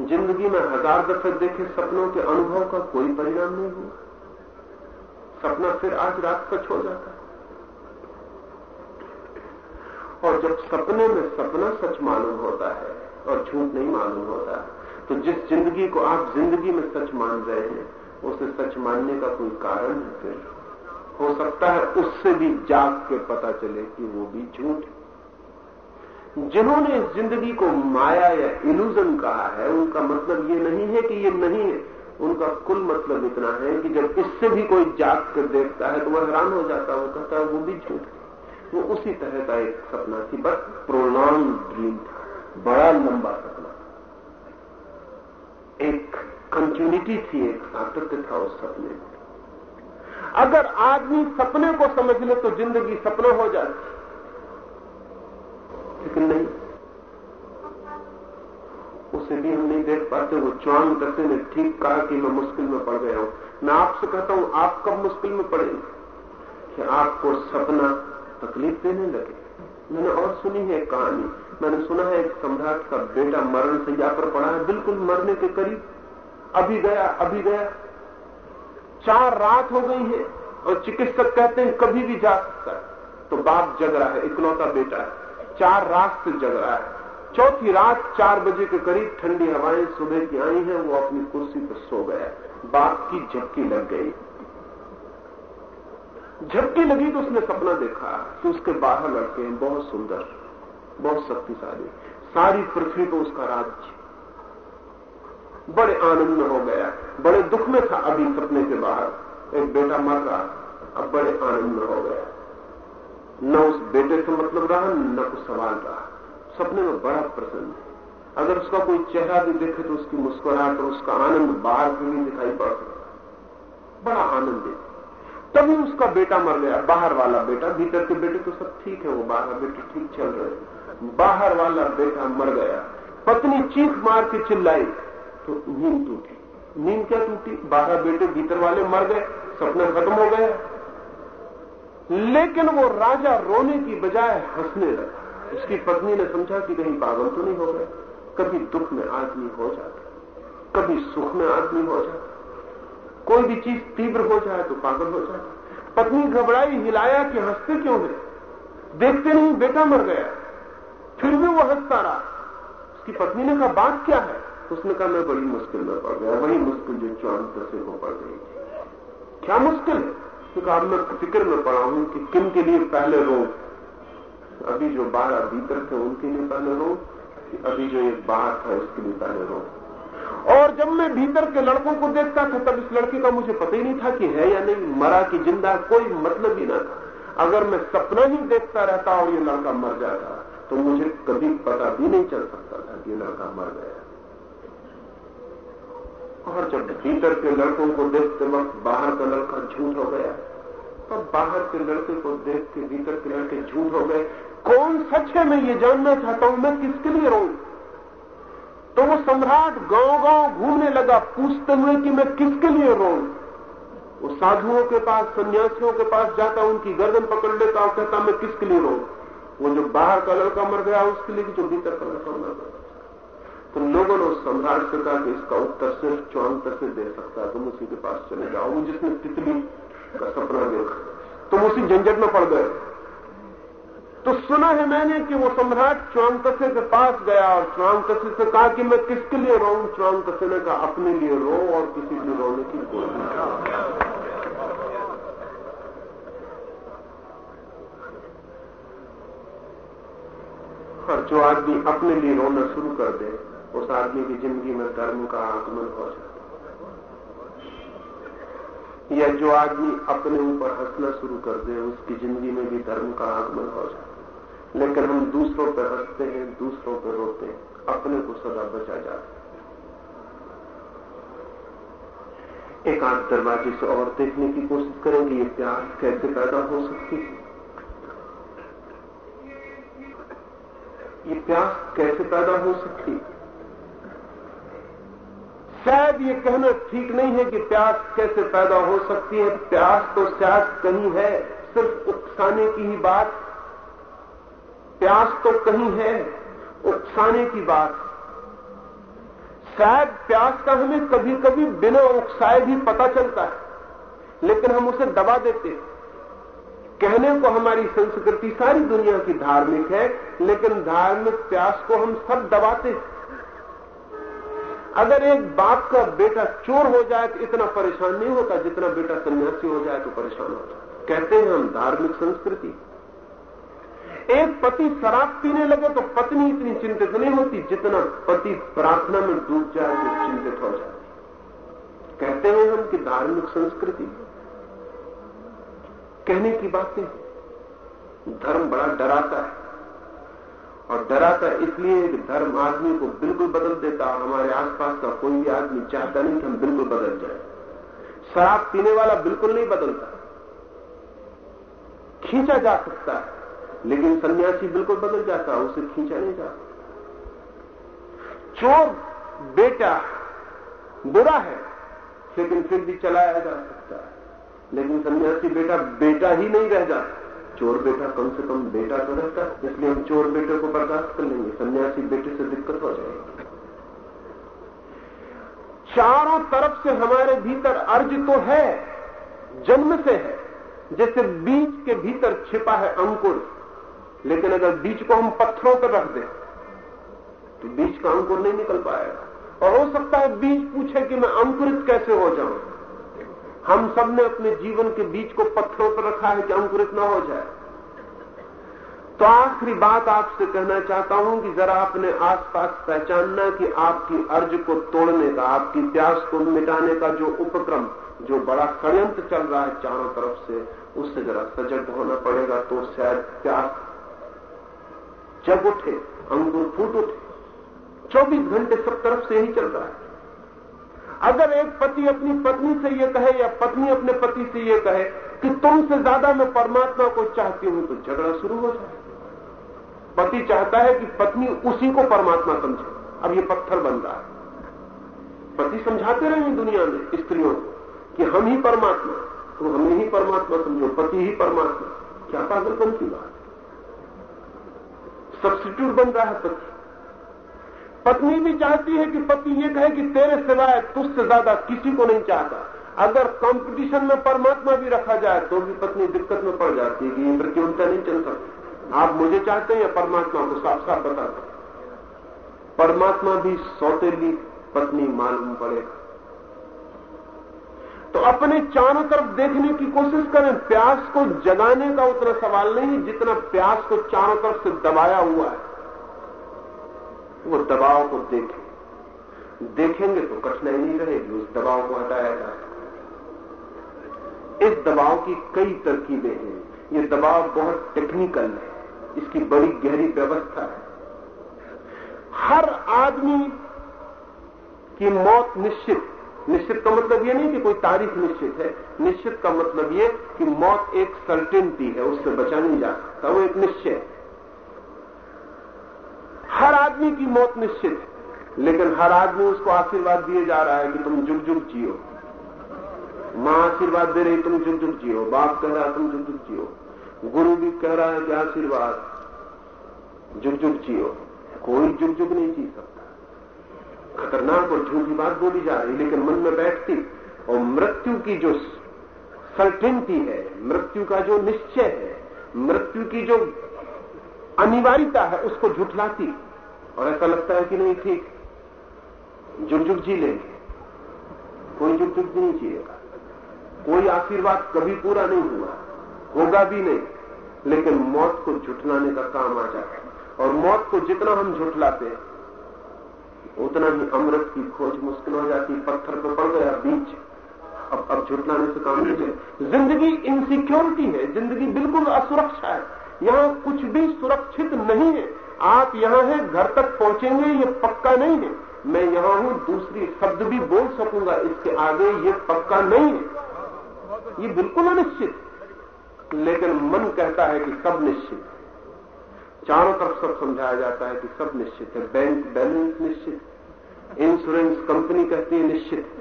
ज़िंदगी में हज़ार दफे देखे सपनों के अनुभव का कोई परिणाम नहीं हुआ। सपना फिर आज रात सच हो जाता है। और जब सपने में सपना सच मालूम होता है और झूठ नहीं मालूम होता तो जिस ज़िंदगी को आप ज़िंदगी में सच मान रहे हैं, उसे सच मानने का कोई कारण है फिर हो सकता है उससे भी जाग के पता चले कि वो भी झूठ जिन्होंने ज़िंदगी को माया या इल्यूजन कहा है, उनका मतलब ये नहीं है कि ये नहीं है। उनका कुल मतलब इतना है कि जब इससे भी कोई जाग कर देखता है तो वह हैरान हो जाता है, वो कहता है, वो भी झूठ वो उसी तरह का एक सपना थी, बस प्रोलॉन्ग ड्रीम बड़ा लंबा सपना एक कंटिन्यूटी थी, एक सातत्य था उस सपने में। अगर आदमी सपने को समझ ले तो ज़िंदगी सपना हो जाती लेकिन नहीं। उसे भी हम नहीं देख पाते, वो चौन दसे ने ठीक कहा कि मैं मुश्किल में पड़ गया हूँ। मैं आपसे कहता हूँ, आप कब मुश्किल में पड़े? कि आपको सपना तकलीफ़ देने लगे। मैंने और सुनी है कहानी। मैंने सुना है एक सम्राट का बेटा मरण सैया पर पड़ा है, बिल्कुल मरने के करीब। अभी गया अभी गया। चार रात हो गई है और चिकित्सक कहते हैं, कभी भी जा सकता है। तो बाप जग रहा है, इकलौता बेटा है। चार रात से जग रहा है। चौथी रात चार बजे के करीब ठंडी हवाएँ सुबह की आई हैं, वो अपनी कुर्सी पर सो गया। बाप की झपकी लग गई। झपकी लगी तो उसने सपना देखा कि उसके बाहर लड़के हैं, बहुत सुंदर, बहुत शक्तिशाली। सारी पृथ्वी को उसका राज्य बड़े आनंद में हो गया। बड़े दुख में था अभी सपने के बाहर। एक बेटा मर रहा, अब बड़े आनंद में हो गया। न उस बेटे से मतलब रहा, न कुछ सवाल रहा। सपने में बड़ा प्रसन्न अगर उसका कोई चेहरा भी देखे तो उसकी मुस्कुराहट और उसका आनंद बाहर से भी दिखाई पड़ सकता बड़ा आनंदित तभी उसका बेटा मर गया। बाहर वाला बेटा, भीतर के बेटे तो सब ठीक है, वो बाहर बेटे ठीक चल रहे बाहर वाला बेटा मर गया। पत्नी चीख मार के चिल्लाई तो नींद टूटी। नींद क्या टूटी? बारह बेटे भीतर वाले मर गए, सपना खत्म हो गया लेकिन वो राजा रोने की बजाय हंसने लगा। उसकी पत्नी ने समझा कि कहीं पागल तो नहीं हो गए। कभी दुख में आदमी हो जाता कभी सुख में आदमी हो जाता कोई भी चीज़ तीव्र हो जाए तो पागल हो जाता पत्नी घबराई, हिलाया कि हँसते क्यों है? देखते नहीं, बेटा मर गया। फिर भी वो हंसता रहा। उसकी पत्नी ने कहा, बात क्या है? उसने कहा, मैं बड़ी मुश्किल में पड़ गया, वही मुश्किल जो चौन दसे को पड़ गई क्या मुश्किल? क्योंकि अब मैं फ़िक्र में पड़ा हूँ कि किन के लिए पहले रोग अभी जो बारह भीतर थे, उनके लिए पहले रो अभी जो एक बाहर था, उसके लिए पहले रो। और जब मैं भीतर के लड़कों को देखता था, तब इस लड़के का मुझे पता ही नहीं था कि है या नहीं। मरा कि ज़िंदा, कोई मतलब ही ना था। अगर मैं सपना ही देखता रहता और ये लड़का मर जाता तो मुझे कभी पता भी नहीं चल सकता था कि लड़का मर गया। और जब भीतर के लड़कों को देखते वक्त बाहर का लड़का झूठ हो गया तब बाहर के लड़के को देख के भीतर के लड़के झूठ हो गए। कौन सच है? मैं ये जानना चाहता हूँ, मैं किसके लिए रो तो वो सम्राट गाँव गाँव घूमने लगा, पूछते हुए कि मैं किसके लिए रो वो साधुओं के पास, सन्यासियों के पास जाता, उनकी गर्दन पकड़ लेता और कहता, मैं किसके लिए रो वो जो बाहर का लड़का मर गया, उसके लिए जो भीतर का लड़का मर गया। तो लोगों ने उस सम्राट से कहा कि इसका उत्तर सिर्फ़ चौंतर से दे सकता है। तुम उसी के पास चले जाओ। जिसने तितली का सपना देखा। तुम उसी झंझट में पड़ गए। तो सुना है मैंने कि वो सम्राट च्वांगतसे के पास गया और च्वांगतसे से कहा कि मैं किसके लिए रो च्वांगतसे ने कहा, अपने लिए रो और किसी लिए रोने की कोई और जो आदमी अपने लिए रोना शुरू कर दे उस आदमी की ज़िंदगी में धर्म का आगमन हो जाता या जो आदमी अपने ऊपर हंसना शुरू कर दे, उसकी ज़िंदगी में भी धर्म का आगमन हो जाता लेकिन हम दूसरों पर हँसते हैं, दूसरों पर रोते हैं, अपने को सदा बचा जाते एक आध दरवाजे से और देखने की कोशिश करेंगे, ये प्यास कैसे पैदा हो सकती है? ये प्यास कैसे पैदा हो सकती शायद ये कहना ठीक नहीं है कि प्यास कैसे पैदा हो सकती है। प्यास तो शायद कहीं है, सिर्फ़ उकसाने की ही बात। प्यास तो कहीं है, उकसाने की बात। शायद प्यास का हमें कभी कभी बिना उकसाए भी पता चलता है, लेकिन हम उसे दबा देते हैं। कहने को हमारी संस्कृति सारी दुनिया की धार्मिक है, लेकिन धार्मिक प्यास को हम सब दबाते हैं। अगर एक बाप का बेटा चोर हो जाए तो इतना परेशान नहीं होता, जितना बेटा सन्यासी हो जाए तो परेशान होता कहते हैं हम धार्मिक संस्कृति। एक पति शराब पीने लगे तो पत्नी इतनी चिंतित नहीं होती, जितना पति प्रार्थना में डूब जाए तो चिंतित हो जाती कहते हैं हम कि धार्मिक संस्कृति, कहने की बातें धर्म बड़ा डराता है। और डराता इसलिए कि धर्म आदमी को बिल्कुल बदल देता हमारे आसपास का कोई भी आदमी चाहता नहीं कि हम बिल्कुल बदल जाए। शराब पीने वाला बिल्कुल नहीं बदलता। खींचा जा सकता है, लेकिन सन्यासी बिल्कुल बदल जाता है उसे खींचा नहीं जाता चोर, बेटा, बुरा है, लेकिन फिर भी चलाया जा सकता है। लेकिन सन्यासी बेटा बेटा ही नहीं रह जाता चोर बेटा कम से कम बेटा तो रहता है, इसलिए हम चोर बेटे को बर्दाश्त कर लेंगे, सन्यासी बेटे से दिक्कत हो जाएगी। चारों तरफ़ से हमारे भीतर अर्ज़ तो है, जन्म से है, जैसे बीज के भीतर छिपा है अंकुर, लेकिन अगर बीज को हम पत्थरों पर रख दें तो बीज का अंकुर नहीं निकल पाएगा। और हो सकता है बीज पूछे कि मैं अंकुरित कैसे हो जाऊँ? हम सबने अपने जीवन के बीज को पत्थरों पर रखा है कि अंकुरित न हो जाए। तो आखिरी बात आपसे कहना चाहता हूँ कि जरा अपने आसपास पहचानना कि आपकी अर्ज़ को तोड़ने का, आपकी प्यास को मिटाने का जो उपक्रम, जो बड़ा षडयंत्र चल रहा है चारों तरफ़ से, उससे जरा सजग होना पड़ेगा तो शायद प्यास जब उठे, अंगूर फूट उठे, चौबीस घंटे सब तरफ़ से यही चल रहा है। अगर एक पति अपनी पत्नी से यह कहे या पत्नी अपने पति से यह कहे कि तुमसे ज़्यादा मैं परमात्मा को चाहती हूँ तो झगड़ा शुरू हो जाए। पति चाहता है कि पत्नी उसी को परमात्मा समझे। अब ये पत्थर बन रहा है। पति समझाते रहे दुनिया में स्त्रियों को कि हम ही परमात्मा तो हमें ही परमात्मा समझो, पति ही परमात्मा। क्या पागलपन की बात? सब्सिट्यूट बन रहा है पति। पत्नी भी चाहती है कि पति ये कहे कि तेरे सिवाय तुझसे ज़्यादा किसी को नहीं चाहता। अगर कंपटीशन में परमात्मा भी रखा जाए तो भी पत्नी दिक्कत में पड़ जाती है कि ये प्रतियोगिता नहीं चल सकती। आप मुझे चाहते हैं या परमात्मा को? साफ़ साफ़ बता दें। परमात्मा भी सौतेली पत्नी मालूम पड़ेगा। तो अपने चारों तरफ़ देखने की कोशिश करें। प्यास को जगाने का उतना सवाल नहीं, जितना प्यास को चारों तरफ़ से दबाया हुआ है। वो दबाव को देखें। देखेंगे तो कठिनाई नहीं रहेगी, उस दबाव को हटाया जाए इस दबाव की कई तरकीबें हैं। ये दबाव बहुत टेक्निकल है। इसकी बड़ी गहरी व्यवस्था है। हर आदमी की मौत निश्चित। निश्चित का मतलब ये नहीं कि कोई तारीख निश्चित है। निश्चित का मतलब ये कि मौत एक सर्टेनिटी है, उससे बचा नहीं जा सकता। वो एक निश्चय है। हर आदमी की मौत निश्चित है। लेकिन हर आदमी उसको आशीर्वाद दिए जा रहा है कि तुम जुग जुग जियो। माँ आशीर्वाद दे रही, तुम जुग जुग जियो। बाप कह रहा, तुम जुग जुग जियो। गुरु भी कह रहा है कि आशीर्वाद जुग जुग जियो। कोई जुग जुग नहीं जी सकता। खतरनाक और झूठी बात बोली जा रही, लेकिन मन में बैठती, और मृत्यु की जो सर्टेनिटी है, मृत्यु का जो निश्चय है, मृत्यु की जो अनिवार्यता है, उसको झुठलाती। और ऐसा लगता है कि नहीं, ठीक। जुग जुग जी लेंगे। कोई जुग जुग नहीं जिएगा। कोई आशीर्वाद कभी पूरा नहीं हुआ, होगा भी नहीं। लेकिन मौत को झुठलाने का काम आ जाता है और मौत को जितना हम झुठलाते उतना ही अमृत की खोज मुश्किल हो जाती, पत्थर पर पड़ गया बीच। अब अब झुठलाने से काम नहीं ज़िंदगी इनसिक्योरिटी है, ज़िंदगी बिल्कुल असुरक्षा है। यहाँ कुछ भी सुरक्षित नहीं है। आप यहाँ हैं, घर तक पहुँचेंगे, ये पक्का नहीं है। मैं यहाँ हूँ, दूसरी शब्द भी बोल सकूँगा, इसके आगे ये पक्का नहीं है। ये बिल्कुल अनिश्चित। लेकिन मन कहता है कि सब निश्चित चारों तरफ़ सब समझाया जाता है कि सब निश्चित है। बैंक बैलेंस निश्चित इंश्योरेंस कंपनी कहती है निश्चित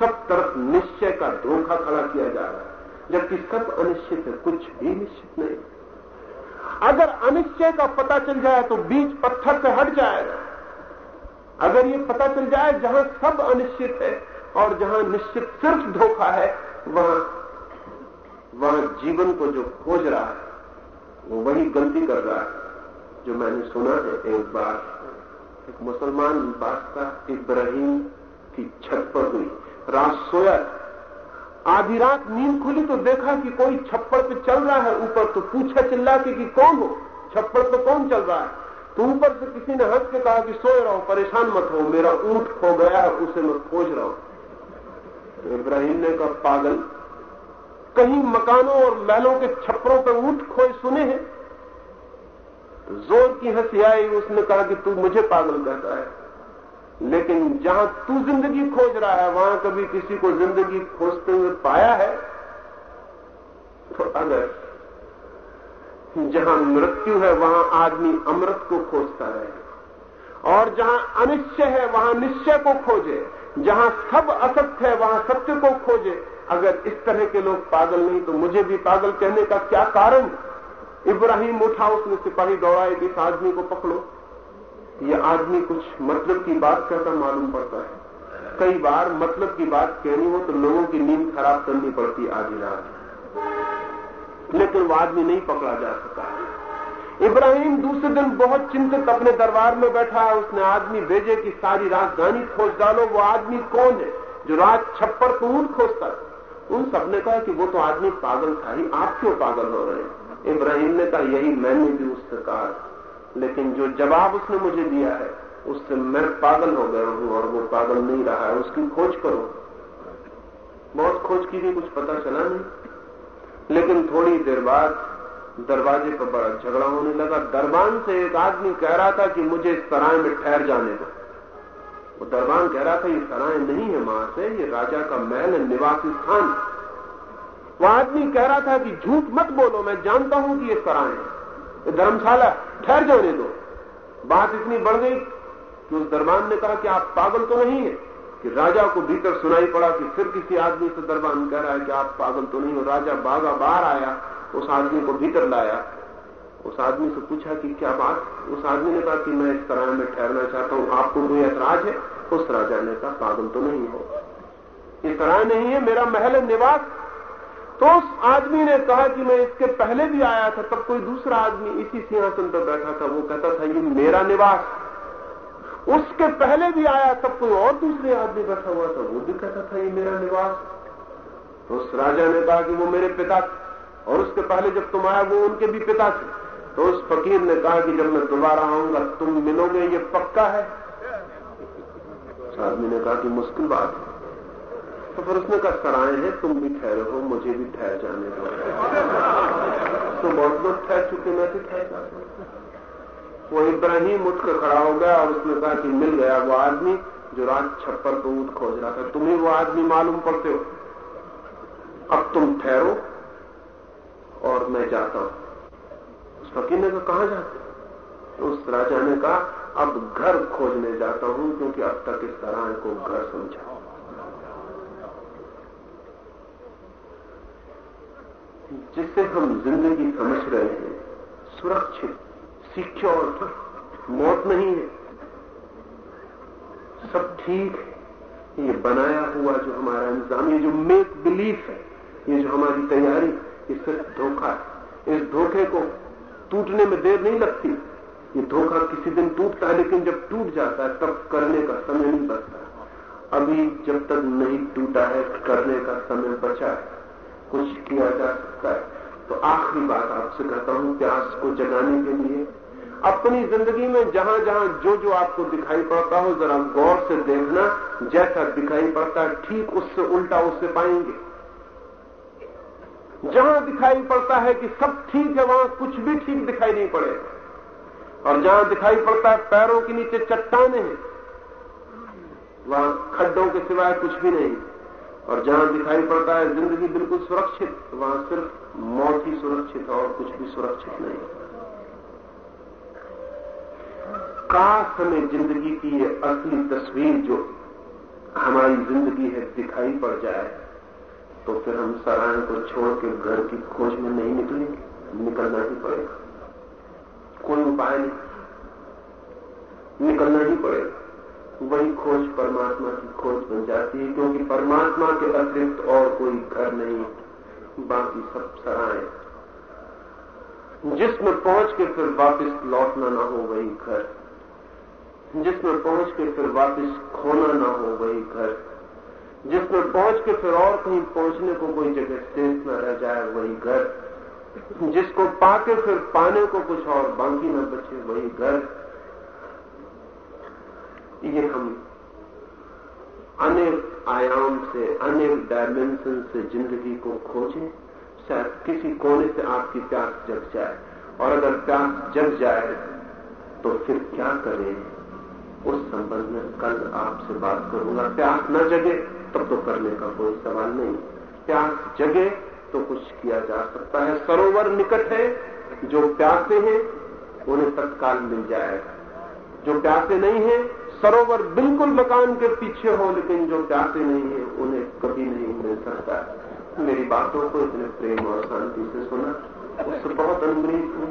सब तरफ़ निश्चय का धोखा खड़ा किया जा रहा है। जबकि सब अनिश्चित है, कुछ भी निश्चित नहीं। अगर अनिश्चय का पता चल जाए तो बीज पत्थर से हट जाएगा अगर ये पता चल जाए जहाँ सब अनिश्चित है और जहाँ निश्चित सिर्फ़ धोखा है, वहाँ वहाँ जीवन को जो खोज रहा है, वो वही गलती कर रहा है, जो मैंने सुना है एक बार। एक मुसलमान बादशाह इब्राहिम की छत पर हुई, रात सोया आधी रात नींद खुली तो देखा कि कोई छप्पड़ पे चल रहा है, ऊपर तो पूछा चिल्ला के कि कौन हो? छप्पड़ पे कौन चल रहा है? तो ऊपर से किसी ने हंस के कहा कि सोए रहो, परेशान मत हो, मेरा ऊँट खो गया है, उसे मैं खोज रहा हूँ। तो इब्राहिम ने कहा, पागल, कहीं मकानों और महलों के छप्परों पर ऊँट खोए सुने हैं? तो ज़ोर की हँसी आई, उसने कहा कि तू मुझे पागल कहता है। लेकिन जहाँ तू ज़िंदगी खोज रहा है, वहाँ कभी किसी को ज़िंदगी खोजते हुए पाया है? तो अगर जहाँ मृत्यु है, वहाँ आदमी अमृत को खोजता रहे। और जहाँ अनिश्चय है, वहाँ निश्चय को खोजे। जहाँ सब असत्य है, वहाँ सत्य को खोजे। अगर इस तरह के लोग पागल नहीं तो मुझे भी पागल कहने का क्या कारण? इब्राहिम उठा, उसने सिपाही दौड़ाए इस आदमी को पकड़ो। ये आदमी कुछ मतलब की बात कहता मालूम पड़ता है। कई बार मतलब की बात कहनी हो तो लोगों की नींद खराब करनी पड़ती आधी रात। लेकिन वो आदमी नहीं पकड़ा जा सका। इब्राहिम दूसरे दिन बहुत चिंतित अपने दरबार में बैठा है उसने आदमी भेजे कि सारी रात गानी खोज डालो, वो आदमी कौन है जो रात छप्पर को ऊँट खोजता उन सबने कहा कि वो तो आदमी पागल था ही, आप क्यों पागल हो रहे हैं? इब्राहिम ने कहा, यही मैंने भी उससे कहा लेकिन जो जवाब उसने मुझे दिया है, उससे मैं पागल हो गया हूँ और वो पागल नहीं रहा है। उसकी खोज करो। बहुत खोज की थी कुछ पता चला नहीं। लेकिन थोड़ी देर बाद दरवाजे पर बड़ा झगड़ा होने लगा। दरबान से एक आदमी कह रहा था कि मुझे इस सराय में ठहर जाने दो। वो दरबान कह रहा था, ये सराय नहीं है माँ से, ये राजा का महल है, निवासी स्थान वो आदमी कह रहा था कि झूठ मत बोलो, मैं जानता हूँ कि ये सराय है। धर्मशाला ठहर जाने दो। बात इतनी बढ़ गई कि उस दरबान ने कहा कि आप पागल तो नहीं है, कि राजा को भीतर सुनाई पड़ा कि फिर किसी आदमी से दरबान कह रहा है कि आप पागल तो नहीं हो। राजा बागा बाहर आया, उस आदमी को भीतर लाया। उस आदमी से पूछा कि क्या बात? उस आदमी ने कहा कि मैं इस तरह में ठहरना चाहता हूँ। आपको कोई ऐतराज है? उस राजा ने कहा, पागल तो नहीं हो। इस तरह नहीं है, मेरा महल निवास। तो उस आदमी ने कहा कि मैं इसके पहले भी आया था, तब कोई दूसरा आदमी इसी सिंहासन पर बैठा था। वो कहता था, ये मेरा निवास उसके पहले भी आया, तब कोई और दूसरे आदमी बैठा हुआ था, वो भी कहता था, ये मेरा निवास तो उस राजा ने कहा कि वो मेरे पिता और उसके पहले जब तुम आया, वो उनके भी पिता थे। तो उस फकीर ने कहा कि जब मैं दोबारा आऊँगा, तुम मिलोगे, ये पक्का है? आदमी ने कहा कि मुश्किल बात है। तो फिर उसने कहा, सराय है, तुम भी ठहरे हो, मुझे भी ठहर जाने दो। तो बहुत लोग ठहर चुके, मैं भी ठहर जाता वो इब्राहिम उठकर खड़ा हो गया और उसने कहा कि मिल गया वो आदमी जो रात छप्पर को ऊट खोज रहा था। तुम्हें वो आदमी मालूम पड़ते हो? अब तुम ठहरो और मैं जाता हूँ। उस फकीर ने कहा कहाँ जाते तो उस राजा ने कहा, अब घर खोजने जाता हूँ, क्योंकि अब तक इस तरह को घर समझा जिससे हम ज़िंदगी समझ रहे हैं, सुरक्षित सिक्योर मौत नहीं है। सब ठीक है। ये बनाया हुआ जो हमारा इंतज़ाम, ये जो मेक बिलीफ है, ये जो हमारी तैयारी, ये सिर्फ़ धोखा है। इस धोखे को टूटने में देर नहीं लगती। ये धोखा किसी दिन टूटता है, लेकिन जब टूट जाता है, तब करने का समय नहीं बचता। अभी जब तक नहीं टूटा है, करने का समय बचा है। कुछ किया जा सकता है। तो आखिरी बात आपसे कहता हूँ प्यास को जगाने के लिए, अपनी ज़िंदगी में जहाँ जहाँ जो जो आपको दिखाई पड़ता हो, जरा गौर से देखना, जैसा दिखाई पड़ता है, ठीक उससे उल्टा उससे पाएँगे। जहाँ दिखाई पड़ता है कि सब ठीक है, वहाँ कुछ भी ठीक दिखाई नहीं पड़ेगा और जहाँ दिखाई पड़ता है, पैरों के नीचे चट्टाने हैं, वहाँ खड्डों के सिवाय कुछ भी नहीं। और जहाँ दिखाई पड़ता है ज़िंदगी बिल्कुल सुरक्षित वहाँ सिर्फ़ मौत ही सुरक्षित और कुछ भी सुरक्षित नहीं काश हमें ज़िंदगी की ये असली तस्वीर जो हमारी ज़िंदगी है दिखाई पड़ जाए तो फिर हम सराय को छोड़ के घर की खोज में नहीं निकलेंगे, निकलना ही पड़ेगा। कोई उपाय नहीं। निकलना ही पड़ेगा। वही खोज परमात्मा की खोज बन जाती है, क्योंकि परमात्मा के अतिरिक्त और कोई घर नहीं बाकी सब सराय जिसमें पहुँच के फिर वापस लौटना ना हो वही घर। जिसमें पहुँच के फिर वापस खोना ना हो वही घर। जिसमें पहुँच के फिर और कहीं पहुँचने को कोई जगह शेष न रह जाए वही घर। जिसको पाके फिर पाने को कुछ और बाकी न बचे वही घर। ये हम अनेक आयाम से अनेक डायमेंशन से ज़िंदगी को खोजें। शायद किसी कोने से आपकी प्यास जग जाए। और अगर प्यास जग जाए तो फिर क्या करें? उस संबंध में कल आपसे बात करूँगा। प्यास न जगे, तब तो करने का कोई सवाल नहीं। प्यास जगे तो कुछ किया जा सकता है। सरोवर निकट है, जो प्यासे हैं, उन्हें तत्काल मिल जाएगा। जो प्यासे नहीं है सरोवर बिल्कुल मकान के पीछे हो, लेकिन जो चाहते नहीं है, उन्हें कभी नहीं मिल सकता। मेरी बातों को इतने प्रेम और शांति से सुना। उससे बहुत अनुग्रहित हूँ